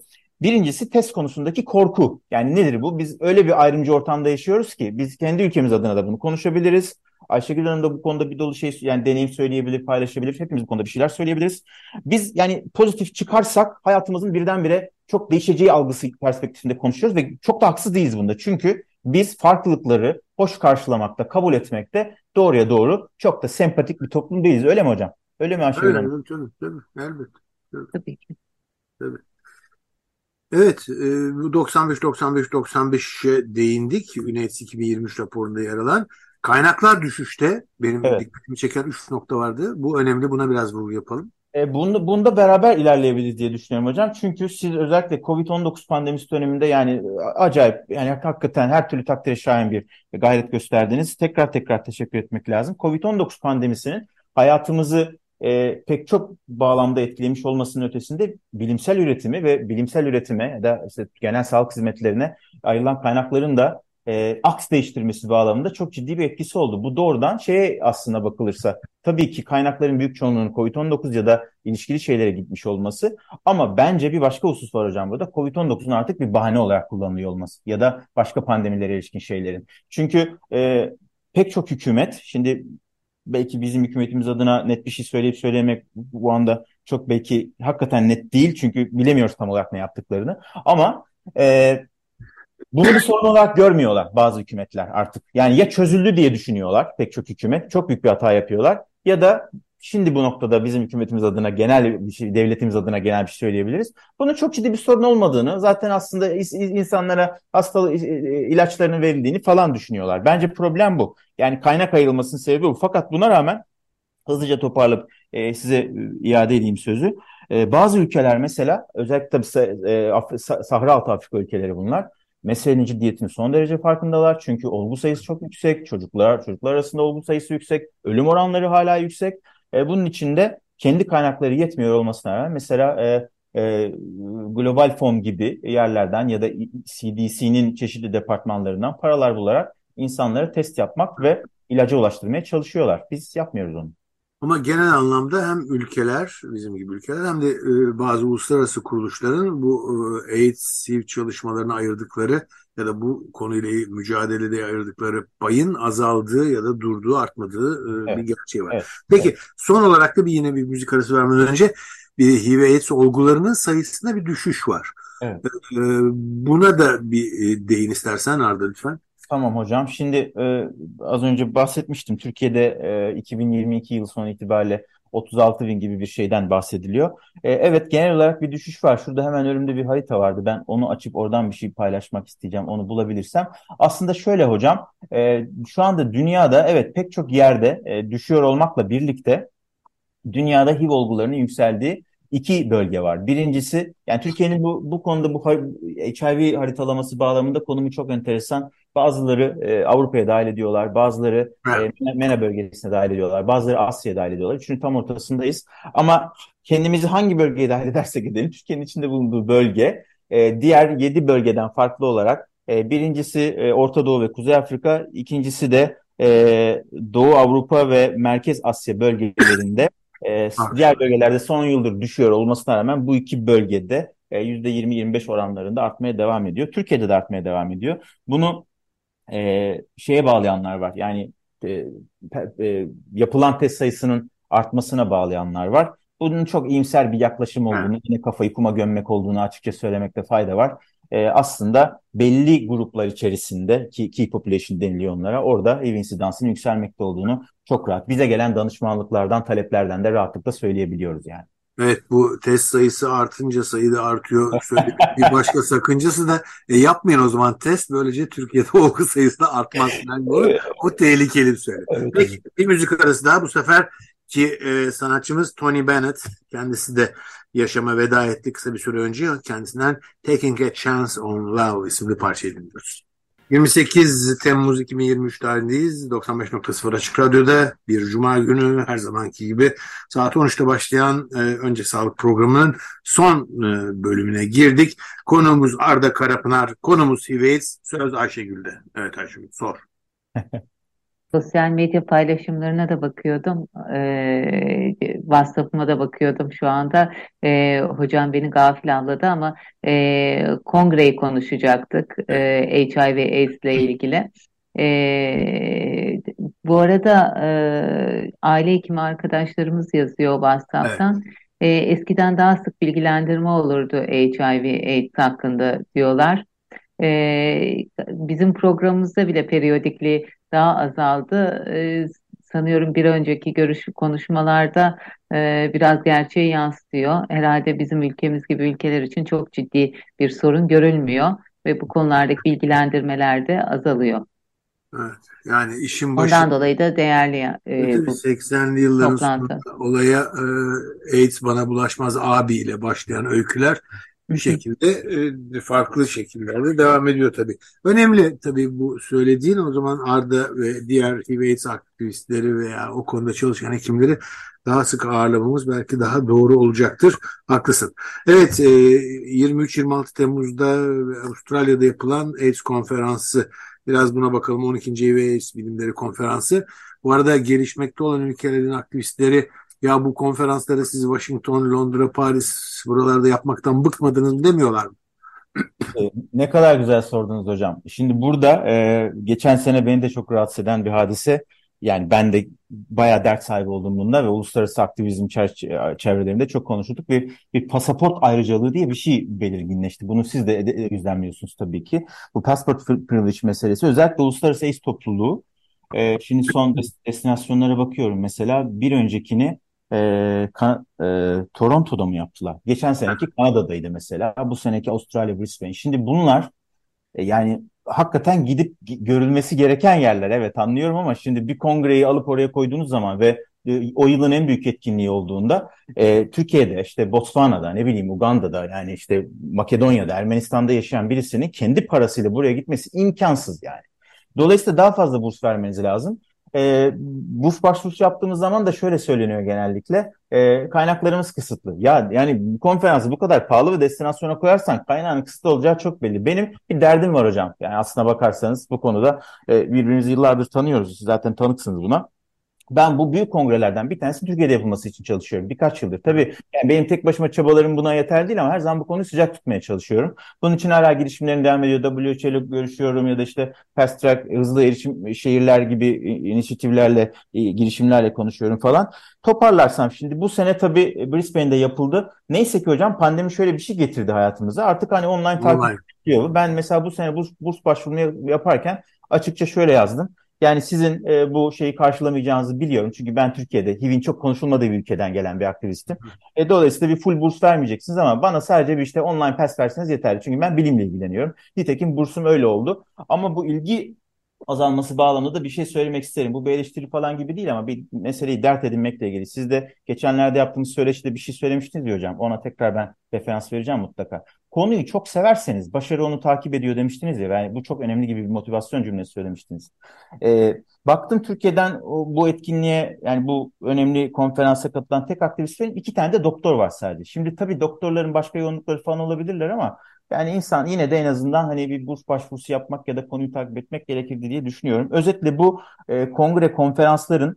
Speaker 3: Birincisi test konusundaki korku. Yani nedir bu? Biz öyle bir ayrımcı ortamda yaşıyoruz ki biz kendi ülkemiz adına da bunu konuşabiliriz. Ayşegül Hanım da bu konuda bir dolu şey yani deneyim söyleyebilir, paylaşabilir. Hepimiz bu konuda bir şeyler söyleyebiliriz. Biz yani pozitif çıkarsak hayatımızın birdenbire çok değişeceği algısı perspektifinde konuşuyoruz ve çok da haksız değiliz bunda. Çünkü biz farklılıkları hoş karşılamakta, kabul etmekte doğruya doğru çok da sempatik bir toplum değiliz. Öyle mi hocam? Öyle mi Hanım?
Speaker 1: Öyle canım, tabii, elbette.
Speaker 2: Tabii ki.
Speaker 1: Tabii. Evet, e, bu 95-95-95'e değindik. UNAIDS 2023 raporunda yer alan. Kaynaklar düşüşte. Benim
Speaker 3: Evet.
Speaker 1: dikkatimi çeken 3 nokta vardı. Bu önemli. Buna biraz vurgu yapalım.
Speaker 3: E, bunda, bunda beraber ilerleyebiliriz diye düşünüyorum hocam. Çünkü siz özellikle Covid-19 pandemisi döneminde yani e, acayip yani hakikaten her türlü takdire şayan bir gayret gösterdiniz. Tekrar tekrar teşekkür etmek lazım. Covid-19 pandemisinin hayatımızı e, pek çok bağlamda etkilemiş olmasının ötesinde bilimsel üretimi ve bilimsel üretime ya da işte genel sağlık hizmetlerine ayrılan kaynakların da e, aks değiştirmesi bağlamında çok ciddi bir etkisi oldu. Bu doğrudan şeye aslına bakılırsa tabii ki kaynakların büyük çoğunluğunun COVID-19 ya da ilişkili şeylere gitmiş olması ama bence bir başka husus var hocam burada. COVID-19'un artık bir bahane olarak kullanılıyor olması ya da başka pandemilere ilişkin şeylerin. Çünkü e, pek çok hükümet şimdi belki bizim hükümetimiz adına net bir şey söyleyip söylemek bu anda çok belki hakikaten net değil çünkü bilemiyoruz tam olarak ne yaptıklarını ama e, bunu bir sorun olarak görmüyorlar bazı hükümetler artık. Yani ya çözüldü diye düşünüyorlar pek çok hükümet. Çok büyük bir hata yapıyorlar. Ya da şimdi bu noktada bizim hükümetimiz adına genel bir şey, devletimiz adına genel bir şey söyleyebiliriz. Bunun çok ciddi bir sorun olmadığını, zaten aslında insanlara hastalık ilaçlarının verildiğini falan düşünüyorlar. Bence problem bu. Yani kaynak ayrılmasının sebebi bu. Fakat buna rağmen hızlıca toparlayıp e, size iade edeyim sözü. E, bazı ülkeler mesela özellikle tabii e, Sahra Altı Afrika ülkeleri bunlar meselenin ciddiyetinin son derece farkındalar. Çünkü olgu sayısı çok yüksek. Çocuklar çocuklar arasında olgu sayısı yüksek. Ölüm oranları hala yüksek. E, bunun içinde kendi kaynakları yetmiyor olmasına rağmen mesela e, e, Global Fond gibi yerlerden ya da CDC'nin çeşitli departmanlarından paralar bularak insanlara test yapmak ve ilaca ulaştırmaya çalışıyorlar. Biz yapmıyoruz onu.
Speaker 1: Ama genel anlamda hem ülkeler, bizim gibi ülkeler hem de e, bazı uluslararası kuruluşların bu e, AIDS, SIV çalışmalarına ayırdıkları ya da bu konuyla mücadelede ayırdıkları payın azaldığı ya da durduğu, artmadığı e, evet. bir gerçeği var. Evet. Peki evet. son olarak da bir yine bir müzik arası vermeden önce bir HIV AIDS olgularının sayısında bir düşüş var. Evet. E, buna da bir e, değin istersen Arda lütfen.
Speaker 3: Tamam hocam. Şimdi e, az önce bahsetmiştim. Türkiye'de e, 2022 yıl sonu itibariyle 36 bin gibi bir şeyden bahsediliyor. E, evet genel olarak bir düşüş var. Şurada hemen önümde bir harita vardı. Ben onu açıp oradan bir şey paylaşmak isteyeceğim. Onu bulabilirsem. Aslında şöyle hocam. E, şu anda dünyada evet pek çok yerde e, düşüyor olmakla birlikte dünyada HIV olgularının yükseldiği iki bölge var. Birincisi yani Türkiye'nin bu bu konuda bu HIV haritalaması bağlamında konumu çok enteresan. Bazıları e, Avrupa'ya dahil ediyorlar, bazıları e, MENA bölgesine dahil ediyorlar, bazıları Asya'ya dahil ediyorlar. Üçünün tam ortasındayız. Ama kendimizi hangi bölgeye dahil edersek edelim, Türkiye'nin içinde bulunduğu bölge e, diğer yedi bölgeden farklı olarak e, birincisi e, Orta Doğu ve Kuzey Afrika, ikincisi de e, Doğu Avrupa ve Merkez Asya bölgelerinde e, diğer bölgelerde son yıldır düşüyor olmasına rağmen bu iki bölgede e, %20-25 oranlarında artmaya devam ediyor. Türkiye'de de artmaya devam ediyor. Bunu e, şeye bağlayanlar var. Yani e, e, yapılan test sayısının artmasına bağlayanlar var. Bunun çok iyimser bir yaklaşım olduğunu, yine kafayı kuma gömmek olduğunu açıkça söylemekte fayda var. E, aslında belli gruplar içerisinde ki key population deniliyor onlara orada ev insidansının yükselmekte olduğunu çok rahat bize gelen danışmanlıklardan, taleplerden de rahatlıkla söyleyebiliyoruz yani.
Speaker 1: Evet bu test sayısı artınca sayı da artıyor. Şöyle bir başka sakıncası da e, yapmayın o zaman test. Böylece Türkiye'de olgu sayısı da artmaz. O tehlikeli bir söyle. Evet, Peki bir müzik arası daha bu sefer ki e, sanatçımız Tony Bennett kendisi de yaşama veda etti kısa bir süre önce. Kendisinden Taking a Chance on Love isimli parçayı dinliyoruz. 28 Temmuz 2023 tarihindeyiz. 95.0 Açık Radyo'da bir Cuma günü her zamanki gibi saat 13'te başlayan e, Önce Sağlık programının son e, bölümüne girdik. Konumuz Arda Karapınar, konumuz HIV Söz Ayşegül'de. Evet Ayşegül sor.
Speaker 2: Sosyal medya paylaşımlarına da bakıyordum. E, WhatsApp'ıma da bakıyordum şu anda. E, hocam beni gafil avladı ama e, kongreyi konuşacaktık. E, HIV AIDS ile ilgili. E, bu arada e, aile hekimi arkadaşlarımız yazıyor WhatsApp'tan. Evet. E, eskiden daha sık bilgilendirme olurdu HIV AIDS hakkında diyorlar. E, bizim programımızda bile periyodikli daha azaldı. E, sanıyorum bir önceki görüş konuşmalarda e, biraz gerçeği yansıtıyor. Herhalde bizim ülkemiz gibi ülkeler için çok ciddi bir sorun görülmüyor ve bu konulardaki bilgilendirmeler de azalıyor.
Speaker 1: Evet, yani işin başı.
Speaker 2: Ondan dolayı da değerli e,
Speaker 1: bu 80'li yılların sonunda olaya e, AIDS bana bulaşmaz abiyle başlayan öyküler bir şekilde e, farklı şekillerde devam ediyor tabii. Önemli tabii bu söylediğin o zaman Arda ve diğer HIV AIDS aktivistleri veya o konuda çalışan hekimleri daha sık ağırlamamız belki daha doğru olacaktır. Haklısın. Evet 23-26 Temmuz'da Avustralya'da yapılan AIDS konferansı biraz buna bakalım 12. HIV AIDS bilimleri konferansı. Bu arada gelişmekte olan ülkelerin aktivistleri ya bu konferansları siz Washington, Londra, Paris buralarda yapmaktan bıkmadınız mı demiyorlar mı?
Speaker 3: Ee, ne kadar güzel sordunuz hocam. Şimdi burada e, geçen sene beni de çok rahatsız eden bir hadise. Yani ben de bayağı dert sahibi oldum bunda ve uluslararası aktivizm çevrelerinde çok konuştuk. Bir, bir pasaport ayrıcalığı diye bir şey belirginleşti. Bunu siz de gözlemliyorsunuz tabii ki. Bu passport privilege meselesi özellikle uluslararası eş topluluğu. E, şimdi son destinasyonlara bakıyorum mesela bir öncekini e, kan, e, Toronto'da mı yaptılar? Geçen seneki Kanada'daydı mesela. Bu seneki Avustralya, Brisbane. Şimdi bunlar e, yani hakikaten gidip görülmesi gereken yerler. Evet anlıyorum ama şimdi bir kongreyi alıp oraya koyduğunuz zaman ve e, o yılın en büyük etkinliği olduğunda e, Türkiye'de işte Botswana'da ne bileyim Uganda'da yani işte Makedonya'da Ermenistan'da yaşayan birisinin kendi parasıyla buraya gitmesi imkansız yani. Dolayısıyla daha fazla burs vermeniz lazım. E, burs başvurusu yaptığımız zaman da şöyle söyleniyor genellikle. E, kaynaklarımız kısıtlı. Ya yani konferansı bu kadar pahalı ve destinasyona koyarsan kaynağın kısıtlı olacağı çok belli. Benim bir derdim var hocam. Yani aslına bakarsanız bu konuda e, birbirimizi yıllardır tanıyoruz. Siz zaten tanıksınız buna. Ben bu büyük kongrelerden bir tanesi Türkiye'de yapılması için çalışıyorum. Birkaç yıldır. Tabii yani benim tek başıma çabalarım buna yeter değil ama her zaman bu konuyu sıcak tutmaya çalışıyorum. Bunun için hala girişimlerin devam ediyor. WHO ile görüşüyorum ya da işte Fast Track, hızlı erişim şehirler gibi inisiyatiflerle, girişimlerle konuşuyorum falan. Toparlarsam şimdi bu sene tabii Brisbane'de yapıldı. Neyse ki hocam pandemi şöyle bir şey getirdi hayatımıza. Artık hani online takip ediyor. Ben mesela bu sene burs, burs başvurumu yaparken açıkça şöyle yazdım. Yani sizin e, bu şeyi karşılamayacağınızı biliyorum. Çünkü ben Türkiye'de HIV'in çok konuşulmadığı bir ülkeden gelen bir aktivistim. E, dolayısıyla bir full burs vermeyeceksiniz ama bana sadece bir işte online pass verseniz yeterli. Çünkü ben bilimle ilgileniyorum. Nitekim bursum öyle oldu. Ama bu ilgi azalması bağlamında da bir şey söylemek isterim. Bu bir eleştiri falan gibi değil ama bir meseleyi dert edinmekle ilgili. Siz de geçenlerde yaptığımız söyleşide bir şey söylemiştiniz ya hocam. Ona tekrar ben referans vereceğim mutlaka. Konuyu çok severseniz başarı onu takip ediyor demiştiniz ya. Yani bu çok önemli gibi bir motivasyon cümlesi söylemiştiniz. Ee, baktım Türkiye'den bu etkinliğe yani bu önemli konferansa katılan tek aktivistlerin iki tane de doktor var sadece. Şimdi tabii doktorların başka yoğunlukları falan olabilirler ama yani insan yine de en azından hani bir burs başvurusu yapmak ya da konuyu takip etmek gerekirdi diye düşünüyorum. Özetle bu e, kongre konferansların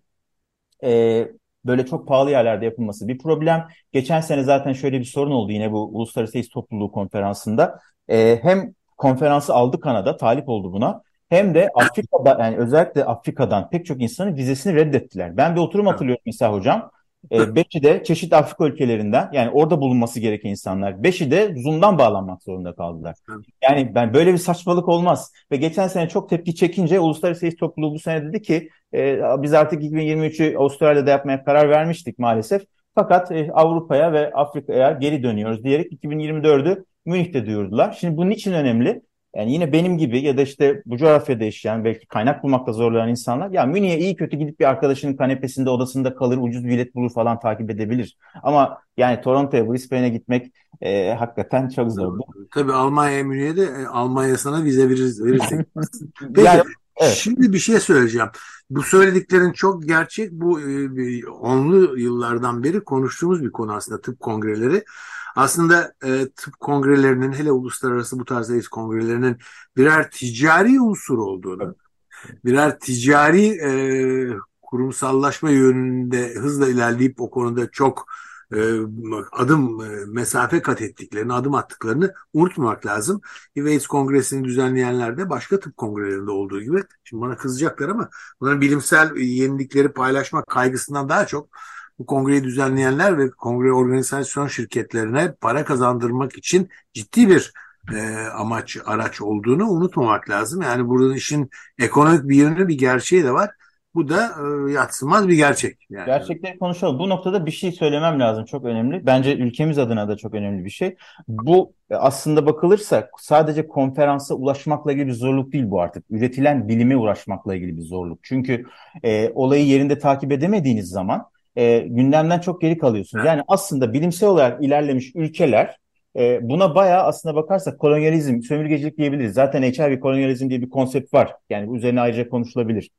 Speaker 3: e, böyle çok pahalı yerlerde yapılması bir problem. Geçen sene zaten şöyle bir sorun oldu yine bu Uluslararası İş Topluluğu konferansında. E, hem konferansı aldı Kanada, talip oldu buna. Hem de Afrika'da yani özellikle Afrika'dan pek çok insanın vizesini reddettiler. Ben bir oturum hatırlıyorum mesela hocam. E, beşi de çeşitli Afrika ülkelerinden yani orada bulunması gereken insanlar. Beşi de Zoom'dan bağlanmak zorunda kaldılar. Yani ben böyle bir saçmalık olmaz. Ve geçen sene çok tepki çekince Uluslararası İş Topluluğu bu sene dedi ki e, biz artık 2023'ü Avustralya'da yapmaya karar vermiştik maalesef. Fakat e, Avrupa'ya ve Afrika'ya geri dönüyoruz diyerek 2024'ü Münih'te duyurdular. Şimdi bunun için önemli. Yani yine benim gibi ya da işte bu coğrafyada yaşayan belki kaynak bulmakta zorlanan insanlar ya Münih'e iyi kötü gidip bir arkadaşının kanepesinde odasında kalır ucuz bilet bulur falan takip edebilir. Ama yani Toronto'ya Brisbane'e gitmek e, hakikaten çok zordu.
Speaker 1: Tabii Almanya Münih'e de e, Almanya sana vize veririz, verirsek. Peki yani, evet. şimdi bir şey söyleyeceğim. Bu söylediklerin çok gerçek. Bu e, onlu yıllardan beri konuştuğumuz bir konu aslında tıp kongreleri. Aslında e, tıp kongrelerinin hele uluslararası bu tarz AIDS kongrelerinin birer ticari unsur olduğunu, birer ticari e, kurumsallaşma yönünde hızla ilerleyip o konuda çok e, adım e, mesafe kat ettiklerini, adım attıklarını unutmamak lazım. AIDS Kongresi'ni düzenleyenler de başka tıp kongrelerinde olduğu gibi. Şimdi bana kızacaklar ama bunların bilimsel yenilikleri paylaşmak kaygısından daha çok bu kongreyi düzenleyenler ve kongre organizasyon şirketlerine para kazandırmak için ciddi bir e, amaç, araç olduğunu unutmamak lazım. Yani burada işin ekonomik bir yönü, bir gerçeği de var. Bu da e, yatsınmaz bir gerçek.
Speaker 3: Yani. Gerçekleri konuşalım. Bu noktada bir şey söylemem lazım. Çok önemli. Bence ülkemiz adına da çok önemli bir şey. Bu e, aslında bakılırsa sadece konferansa ulaşmakla ilgili bir zorluk değil bu artık. Üretilen bilime uğraşmakla ilgili bir zorluk. Çünkü e, olayı yerinde takip edemediğiniz zaman e, gündemden çok geri kalıyorsunuz. Yani aslında bilimsel olarak ilerlemiş ülkeler e, buna bayağı aslında bakarsak kolonyalizm, sömürgecilik diyebiliriz. Zaten HIV kolonyalizm diye bir konsept var. Yani üzerine ayrıca konuşulabilir.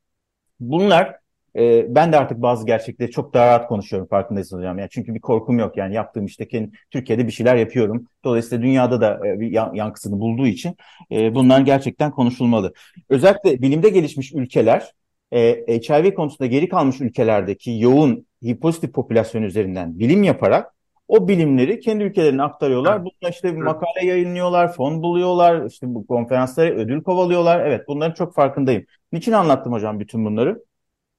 Speaker 3: Bunlar e, ben de artık bazı gerçekleri çok daha rahat konuşuyorum farkındaysınız hocam. Yani çünkü bir korkum yok yani yaptığım işte kendi, Türkiye'de bir şeyler yapıyorum. Dolayısıyla dünyada da e, bir yankısını bulduğu için e, bunlar gerçekten konuşulmalı. Özellikle bilimde gelişmiş ülkeler e, HIV konusunda geri kalmış ülkelerdeki yoğun HIV pozitif popülasyon üzerinden bilim yaparak o bilimleri kendi ülkelerine aktarıyorlar. Evet. Bununla işte evet. makale yayınlıyorlar, fon buluyorlar, işte bu konferanslara ödül kovalıyorlar. Evet bunların çok farkındayım. Niçin anlattım hocam bütün bunları?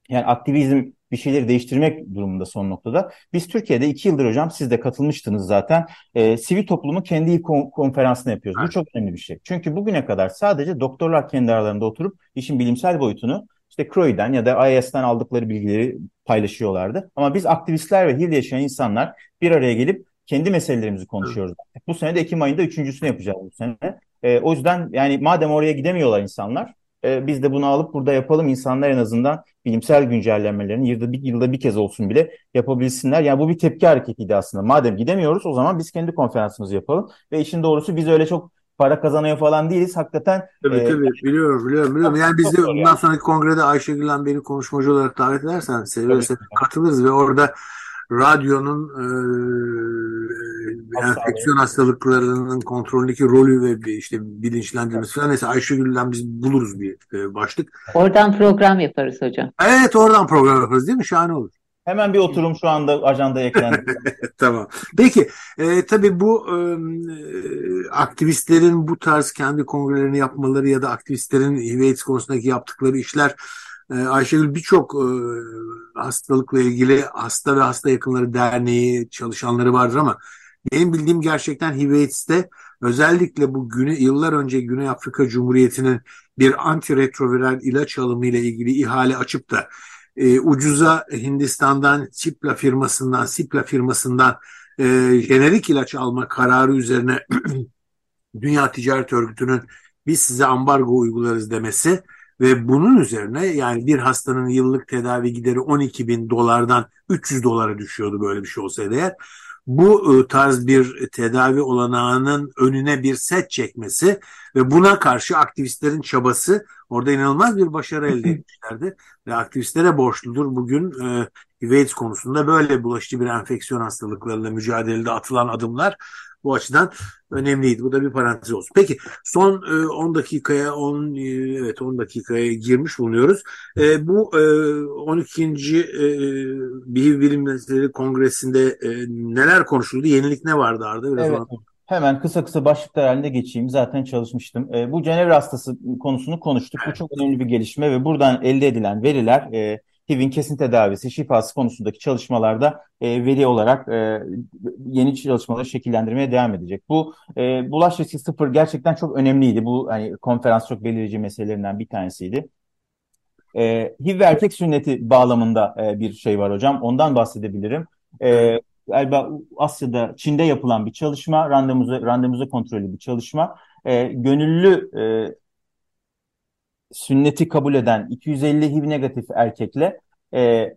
Speaker 3: Yani aktivizm bir şeyleri değiştirmek durumunda son noktada. Biz Türkiye'de iki yıldır hocam siz de katılmıştınız zaten. E, sivil toplumun kendi konferansını yapıyoruz. Evet. Bu çok önemli bir şey. Çünkü bugüne kadar sadece doktorlar kendi aralarında oturup işin bilimsel boyutunu işte CROI'den ya da IAS'ten aldıkları bilgileri paylaşıyorlardı. Ama biz aktivistler ve HIV yaşayan insanlar bir araya gelip kendi meselelerimizi konuşuyoruz. Bu sene de Ekim ayında üçüncüsünü yapacağız bu sene. E, o yüzden yani madem oraya gidemiyorlar insanlar e, biz de bunu alıp burada yapalım. İnsanlar en azından bilimsel güncellemelerini yılda bir, yılda bir kez olsun bile yapabilsinler. Yani bu bir tepki hareketiydi aslında. Madem gidemiyoruz o zaman biz kendi konferansımızı yapalım. Ve işin doğrusu biz öyle çok para kazanıyor falan değiliz. Hakikaten
Speaker 1: Tabii e, tabii biliyorum biliyorum biliyorum. Yani biz de bundan yani. sonraki kongrede Ayşegül'den beni konuşmacı olarak davet edersen severse katılırız ve orada radyonun e, enfeksiyon hastalıklarının kontrolündeki rolü ve işte bilinçlendirmesi falan neyse Ayşegül'den biz buluruz bir e, başlık.
Speaker 2: Oradan program yaparız hocam.
Speaker 1: Evet oradan program yaparız değil mi? Şahane olur.
Speaker 3: Hemen bir oturum şu anda ajanda eklendi.
Speaker 1: tamam. Peki e, tabii bu e, aktivistlerin bu tarz kendi kongrelerini yapmaları ya da aktivistlerin HIV konusundaki yaptıkları işler e, Ayşegül birçok e, hastalıkla ilgili hasta ve hasta yakınları derneği çalışanları vardır ama benim bildiğim gerçekten HIV özellikle bu günü yıllar önce Güney Afrika Cumhuriyeti'nin bir antiretroviral ilaç alımı ile ilgili ihale açıp da e, ucuza Hindistan'dan Cipla firmasından, Cipla firmasından e, jenerik ilaç alma kararı üzerine Dünya Ticaret Örgütü'nün biz size ambargo uygularız demesi ve bunun üzerine yani bir hastanın yıllık tedavi gideri 12 bin dolardan 300 dolara düşüyordu böyle bir şey olsaydı eğer. Bu e, tarz bir tedavi olanağının önüne bir set çekmesi ve buna karşı aktivistlerin çabası orada inanılmaz bir başarı elde etmişlerdi. Ve aktivistlere borçludur bugün e, AIDS konusunda böyle bulaşıcı bir enfeksiyon hastalıklarıyla mücadelede atılan adımlar bu açıdan önemliydi. Bu da bir parantez olsun. Peki son e, 10 dakikaya 10 e, evet 10 dakikaya girmiş bulunuyoruz. E, bu e, 12. E, Bilim Bilimleri Kongresi'nde e, neler konuşuldu? Yenilik ne vardı Arda? Biraz
Speaker 3: evet. Ona... Hemen kısa kısa başlıklar halinde geçeyim. Zaten çalışmıştım. E, bu Cenevre hastası konusunu konuştuk. Bu çok önemli bir gelişme ve buradan elde edilen veriler e, HIV'in kesin tedavisi, şifası konusundaki çalışmalarda e, veri olarak e, yeni çalışmaları şekillendirmeye devam edecek. Bu e, bulaş riski sıfır gerçekten çok önemliydi. Bu hani konferans çok belirleyici meselelerinden bir tanesiydi. E, HIV erkek sünneti bağlamında e, bir şey var hocam. Ondan bahsedebilirim. E, galiba Asya'da, Çin'de yapılan bir çalışma, randemuza, randemuza kontrollü bir çalışma. E, gönüllü e, sünneti kabul eden 250 HIV negatif erkekle e,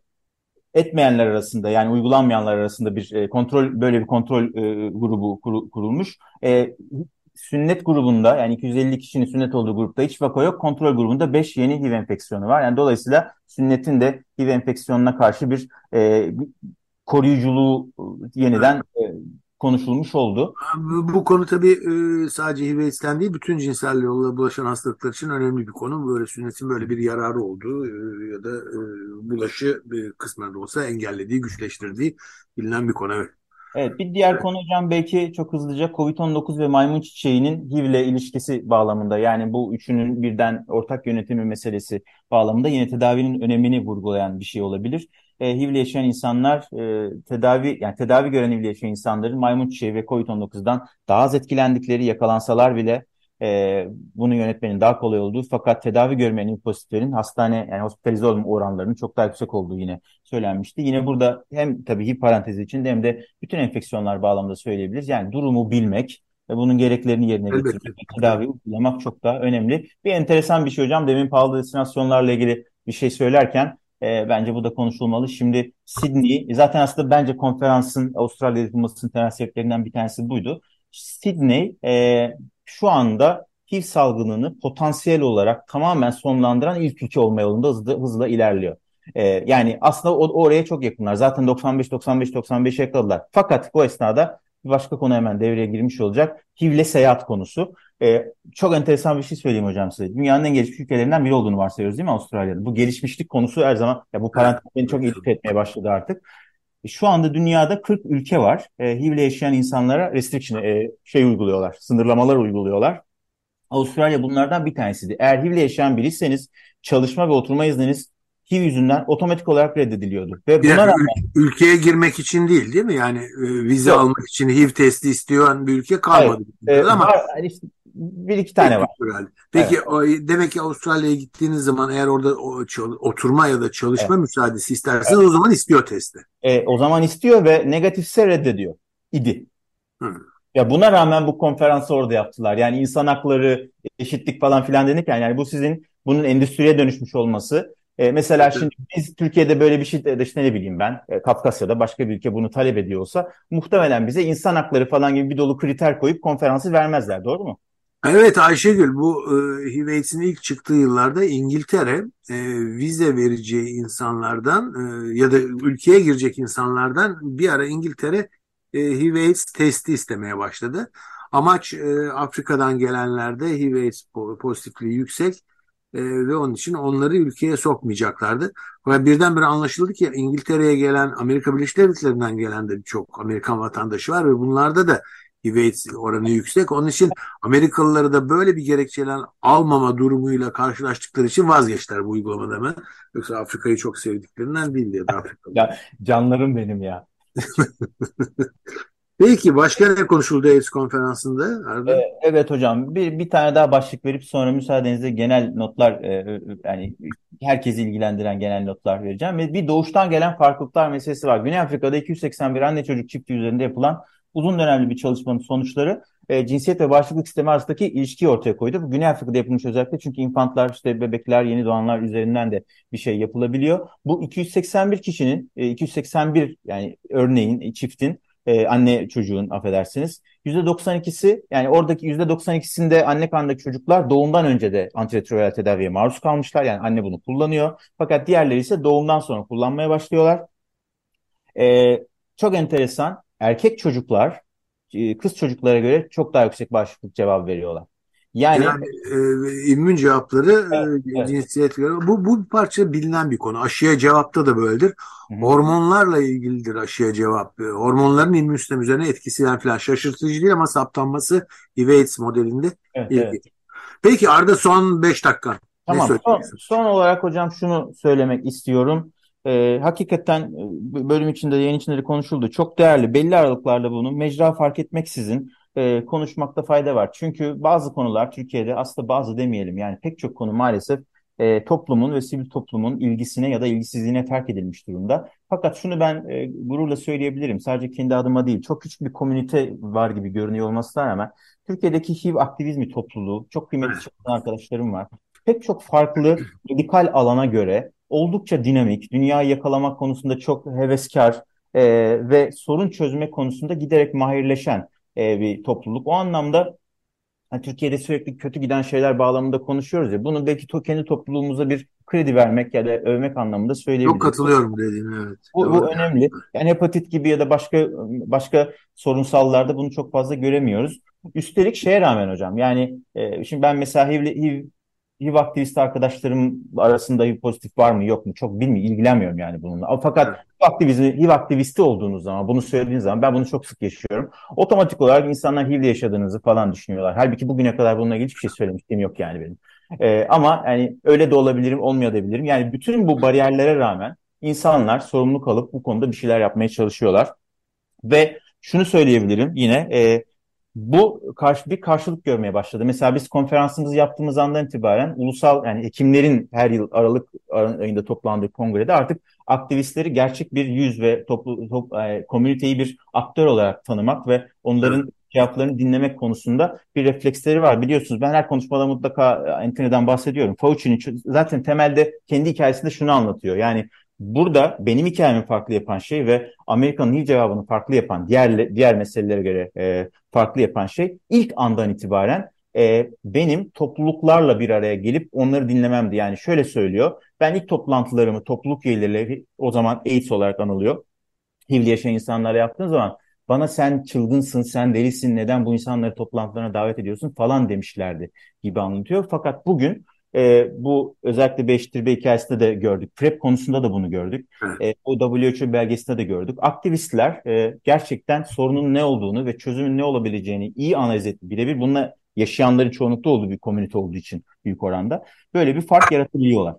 Speaker 3: etmeyenler arasında yani uygulanmayanlar arasında bir e, kontrol böyle bir kontrol e, grubu kur, kurulmuş. E, sünnet grubunda yani 250 kişinin sünnet olduğu grupta hiç vaka yok. Kontrol grubunda 5 yeni HIV enfeksiyonu var. Yani dolayısıyla sünnetin de HIV enfeksiyonuna karşı bir e, koruyuculuğu yeniden e, konuşulmuş oldu.
Speaker 1: Bu konu tabii e, sadece HIV AIDS'ten değil bütün cinsel yolla bulaşan hastalıklar için önemli bir konu. Böyle sünnetin böyle bir yararı olduğu e, ya da e, bulaşı kısmen de olsa engellediği, güçleştirdiği bilinen bir konu. Evet.
Speaker 3: Evet, bir diğer evet. konu hocam belki çok hızlıca COVID-19 ve maymun çiçeğinin HIV ile ilişkisi bağlamında yani bu üçünün birden ortak yönetimi meselesi bağlamında yine tedavinin önemini vurgulayan bir şey olabilir e, HIV'le yaşayan insanlar e, tedavi yani tedavi gören HIV'le yaşayan insanların maymun çiçeği ve COVID-19'dan daha az etkilendikleri yakalansalar bile e, bunu yönetmenin daha kolay olduğu fakat tedavi görmeyen pozitiflerin hastane yani hospitalize olma oranlarının çok daha yüksek olduğu yine söylenmişti. Yine burada hem tabii HIV parantezi içinde hem de bütün enfeksiyonlar bağlamında söyleyebiliriz. Yani durumu bilmek ve bunun gereklerini yerine getirmek, evet. tedavi uygulamak çok daha önemli. Bir enteresan bir şey hocam demin pahalı destinasyonlarla ilgili bir şey söylerken e, bence bu da konuşulmalı. Şimdi Sydney zaten aslında bence konferansın Avustralya'da yapılmasının temel sebeplerinden bir tanesi buydu. Sydney e, şu anda HIV salgınını potansiyel olarak tamamen sonlandıran ilk ülke olma yolunda hızlı, hızla ilerliyor. E, yani aslında o, oraya çok yakınlar. Zaten 95-95-95 yakaladılar. Fakat bu esnada bir başka konu hemen devreye girmiş olacak. HIV'le seyahat konusu. Ee, çok enteresan bir şey söyleyeyim hocam size. Dünyanın en gelişmiş ülkelerinden biri olduğunu varsayıyoruz değil mi Avustralya'da? Bu gelişmişlik konusu her zaman, ya bu parantez beni çok ilgi etmeye başladı artık. E, şu anda dünyada 40 ülke var. E, HIV'le yaşayan insanlara restriction, e, şey uyguluyorlar, sınırlamalar uyguluyorlar. Avustralya bunlardan bir tanesiydi. Eğer HIV'le yaşayan biriyseniz çalışma ve oturma izniniz HIV yüzünden otomatik olarak reddediliyordu.
Speaker 1: Ve buna rağmen ülkeye girmek için değil değil mi? Yani e, vize Yok. almak için HIV testi isteyen bir ülke kalmadı.
Speaker 3: Evet, e, ama var, yani işte bir iki tane var.
Speaker 1: Peki evet. o, demek ki Avustralya'ya gittiğiniz zaman eğer orada o, oturma ya da çalışma evet. müsaadesi isterseniz evet. o zaman istiyor testi.
Speaker 3: E, o zaman istiyor ve negatifse reddediyor. İdi. Hı. Ya buna rağmen bu konferansı orada yaptılar. Yani insan hakları, eşitlik falan filan yani, yani bu sizin bunun endüstriye dönüşmüş olması e, mesela şimdi biz Türkiye'de böyle bir şey de işte ne bileyim ben e, Kafkasya'da başka bir ülke bunu talep ediyorsa muhtemelen bize insan hakları falan gibi bir dolu kriter koyup konferansı vermezler doğru mu?
Speaker 1: Evet Ayşegül bu e, HIV ilk çıktığı yıllarda İngiltere e, vize vereceği insanlardan e, ya da ülkeye girecek insanlardan bir ara İngiltere e, HIV testi istemeye başladı. Amaç e, Afrika'dan gelenlerde HIV pozitifliği yüksek e, ve onun için onları ülkeye sokmayacaklardı. Ve birdenbire anlaşıldı ki İngiltere'ye gelen Amerika Birleşik Devletleri'nden gelen de birçok Amerikan vatandaşı var ve bunlarda da HIV oranı yüksek. Onun için Amerikalıları da böyle bir gerekçeyle almama durumuyla karşılaştıkları için vazgeçtiler bu uygulamada hemen. Yoksa Afrika'yı çok sevdiklerinden değil Afrikalı.
Speaker 3: ya canlarım benim ya.
Speaker 1: Peki başka ne konuşuldu AIDS konferansında? Arda?
Speaker 3: Ee, evet hocam bir, bir tane daha başlık verip sonra müsaadenizle genel notlar e, e, yani herkesi ilgilendiren genel notlar vereceğim. Ve bir doğuştan gelen farklılıklar meselesi var. Güney Afrika'da 281 anne çocuk çifti üzerinde yapılan uzun dönemli bir çalışmanın sonuçları e, cinsiyet ve bağışıklık sistemi arasındaki ilişkiyi ortaya koydu. Bu Güney Afrika'da yapılmış özellikle çünkü infantlar, işte bebekler, yeni doğanlar üzerinden de bir şey yapılabiliyor. Bu 281 kişinin, e, 281 yani örneğin çiftin e, anne çocuğun affedersiniz. %92'si yani oradaki %92'sinde anne karnındaki çocuklar doğumdan önce de antiretroviral tedaviye maruz kalmışlar. Yani anne bunu kullanıyor. Fakat diğerleri ise doğumdan sonra kullanmaya başlıyorlar. E, çok enteresan. Erkek çocuklar e, kız çocuklara göre çok daha yüksek bağışıklık cevabı veriyorlar.
Speaker 1: Yani, yani e, immün cevapları evet, e, evet. cinsiyet bu bu bir parça bilinen bir konu. Aşıya cevapta da böyledir. Hı-hı. Hormonlarla ilgilidir aşıya cevap. E, hormonların immün sistem üzerine etkisi yani falan şaşırtıcı değil ama saptanması HIV modelinde evet, Evet. Peki Arda son 5 dakika.
Speaker 3: Tamam. Son, son olarak hocam şunu söylemek istiyorum. Ee, hakikaten e, bölüm içinde, yayın içinde de konuşuldu. Çok değerli. Belli aralıklarla bunu mecra fark etmeksizin e, konuşmakta fayda var. Çünkü bazı konular Türkiye'de aslında bazı demeyelim yani pek çok konu maalesef e, toplumun ve sivil toplumun ilgisine ya da ilgisizliğine terk edilmiş durumda. Fakat şunu ben e, gururla söyleyebilirim. Sadece kendi adıma değil. Çok küçük bir komünite var gibi görünüyor olmasına rağmen Türkiye'deki HIV aktivizmi topluluğu çok kıymetli çalışan arkadaşlarım var. Pek çok farklı medikal alana göre oldukça dinamik, dünyayı yakalamak konusunda çok heveskar e, ve sorun çözme konusunda giderek mahirleşen e, bir topluluk. O anlamda hani Türkiye'de sürekli kötü giden şeyler bağlamında konuşuyoruz ya. Bunu belki to kendi topluluğumuza bir kredi vermek ya da övmek anlamında söyleyebiliriz.
Speaker 1: Çok katılıyorum dediğine evet.
Speaker 3: Bu, bu önemli. Yani hepatit gibi ya da başka başka sorunsallarda bunu çok fazla göremiyoruz. Üstelik şeye rağmen hocam yani e, şimdi ben mesela HIV, HIV HIV aktivist arkadaşlarım arasında HIV pozitif var mı yok mu çok bilmiyorum, ilgilenmiyorum yani bununla. Fakat HIV, aktivisti, HIV aktivisti olduğunuz zaman, bunu söylediğiniz zaman ben bunu çok sık yaşıyorum. Otomatik olarak insanlar HIV'de yaşadığınızı falan düşünüyorlar. Halbuki bugüne kadar bununla ilgili hiçbir şey söylemiştim yok yani benim. Ee, ama yani öyle de olabilirim, olmayabilirim. Yani bütün bu bariyerlere rağmen insanlar sorumluluk alıp bu konuda bir şeyler yapmaya çalışıyorlar. Ve şunu söyleyebilirim yine e, bu karşı bir karşılık görmeye başladı. Mesela biz konferansımızı yaptığımız andan itibaren ulusal yani hekimlerin her yıl Aralık ayında toplandığı kongrede artık aktivistleri gerçek bir yüz ve toplu top, e, komüniteyi bir aktör olarak tanımak ve onların cevaplarını dinlemek konusunda bir refleksleri var. Biliyorsunuz ben her konuşmada mutlaka Anthony'den bahsediyorum. Fauci'nin zaten temelde kendi hikayesinde şunu anlatıyor. Yani Burada benim hikayemi farklı yapan şey ve Amerika'nın ilk cevabını farklı yapan, diğer diğer meselelere göre e, farklı yapan şey ilk andan itibaren e, benim topluluklarla bir araya gelip onları dinlememdi. Yani şöyle söylüyor, ben ilk toplantılarımı topluluk üyeleri o zaman AIDS olarak anılıyor. HIV'li yaşayan insanlara yaptığım zaman bana sen çılgınsın, sen delisin, neden bu insanları toplantılarına davet ediyorsun falan demişlerdi gibi anlatıyor. Fakat bugün e, bu özellikle 5'tir B hikayesinde de gördük. PrEP konusunda da bunu gördük. E, o WHO belgesinde de gördük. Aktivistler e, gerçekten sorunun ne olduğunu ve çözümün ne olabileceğini iyi analiz etti. Birebir bununla yaşayanların çoğunlukta olduğu bir komünite olduğu için büyük oranda böyle bir fark yaratabiliyorlar.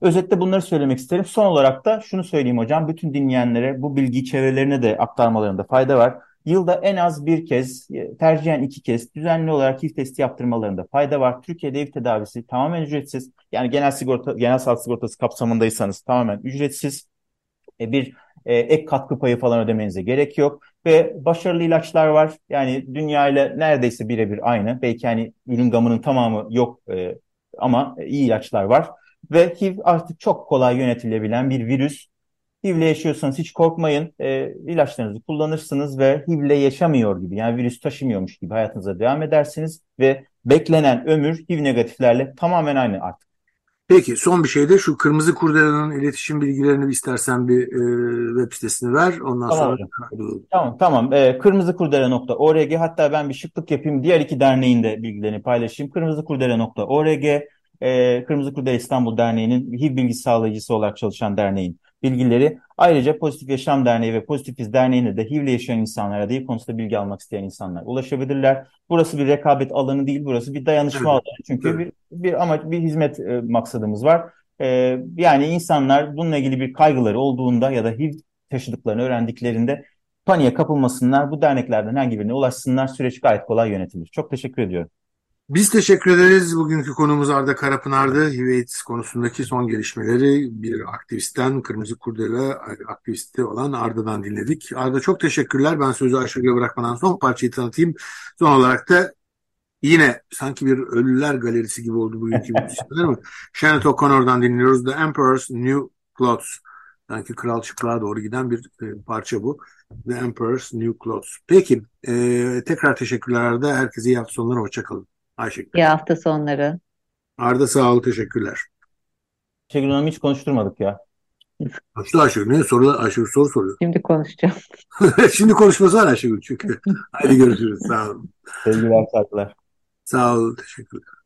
Speaker 3: Özetle bunları söylemek isterim. Son olarak da şunu söyleyeyim hocam. Bütün dinleyenlere bu bilgiyi çevrelerine de aktarmalarında fayda var yılda en az bir kez, e, tercihen iki kez düzenli olarak HIV testi yaptırmalarında fayda var. Türkiye'de HIV tedavisi tamamen ücretsiz. Yani genel sigorta, genel sağlık sigortası kapsamındaysanız tamamen ücretsiz. E, bir e, ek katkı payı falan ödemenize gerek yok. Ve başarılı ilaçlar var. Yani dünya ile neredeyse birebir aynı. Belki hani ürün gamının tamamı yok e, ama iyi ilaçlar var. Ve HIV artık çok kolay yönetilebilen bir virüs. HIV'le yaşıyorsanız hiç korkmayın. E, ilaçlarınızı kullanırsınız ve HIV'le yaşamıyor gibi yani virüs taşımıyormuş gibi hayatınıza devam edersiniz ve beklenen ömür HIV negatiflerle tamamen aynı artık.
Speaker 1: Peki son bir şey de şu Kırmızı Kurdela'nın iletişim bilgilerini bir istersen bir e, web sitesini ver. Ondan
Speaker 3: tamam,
Speaker 1: sonra...
Speaker 3: Tamam tamam. E, kırmızıkurdele.org hatta ben bir şıklık yapayım. Diğer iki derneğin de bilgilerini paylaşayım. Kırmızıkurdele.org e, Kırmızı Kurdele İstanbul Derneği'nin HIV bilgi sağlayıcısı olarak çalışan derneğin bilgileri. Ayrıca Pozitif Yaşam Derneği ve Pozitifiz Derneği'ne de HIV'le yaşayan insanlara değil konusunda bilgi almak isteyen insanlar ulaşabilirler. Burası bir rekabet alanı değil, burası bir dayanışma evet. alanı. Çünkü evet. bir, bir amaç, bir hizmet e, maksadımız var. E, yani insanlar bununla ilgili bir kaygıları olduğunda ya da HIV taşıdıklarını öğrendiklerinde paniğe kapılmasınlar. Bu derneklerden hangi birine ulaşsınlar. Süreç gayet kolay yönetilir. Çok teşekkür ediyorum.
Speaker 1: Biz teşekkür ederiz. Bugünkü konumuz Arda Karapınar'dı. HIV konusundaki son gelişmeleri bir aktivistten, Kırmızı Kurdele aktivisti olan Arda'dan dinledik. Arda çok teşekkürler. Ben sözü Ayşegül'e bırakmadan son parçayı tanıtayım. Son olarak da yine sanki bir ölüler galerisi gibi oldu bugünkü müzisyenler mi? Shannon O'Connor'dan dinliyoruz. The Emperor's New Clothes. Sanki kral çıplığa doğru giden bir e, parça bu. The Emperor's New Clothes. Peki. E, tekrar teşekkürler Arda. Herkese iyi hafta sonları. Hoşçakalın. Ayşegül.
Speaker 2: İyi hafta sonları.
Speaker 1: Arda sağ ol, teşekkürler.
Speaker 3: Ayşegül Hanım'ı hiç konuşturmadık ya.
Speaker 1: Konuştu Ayşegül. Ne soru, Ayşegül soru soruyor.
Speaker 2: Şimdi konuşacağım.
Speaker 1: Şimdi konuşması var Ayşegül çünkü. Hadi görüşürüz. Sağ olun.
Speaker 3: Sevgiler, saygılar.
Speaker 1: Sağ ol, teşekkürler.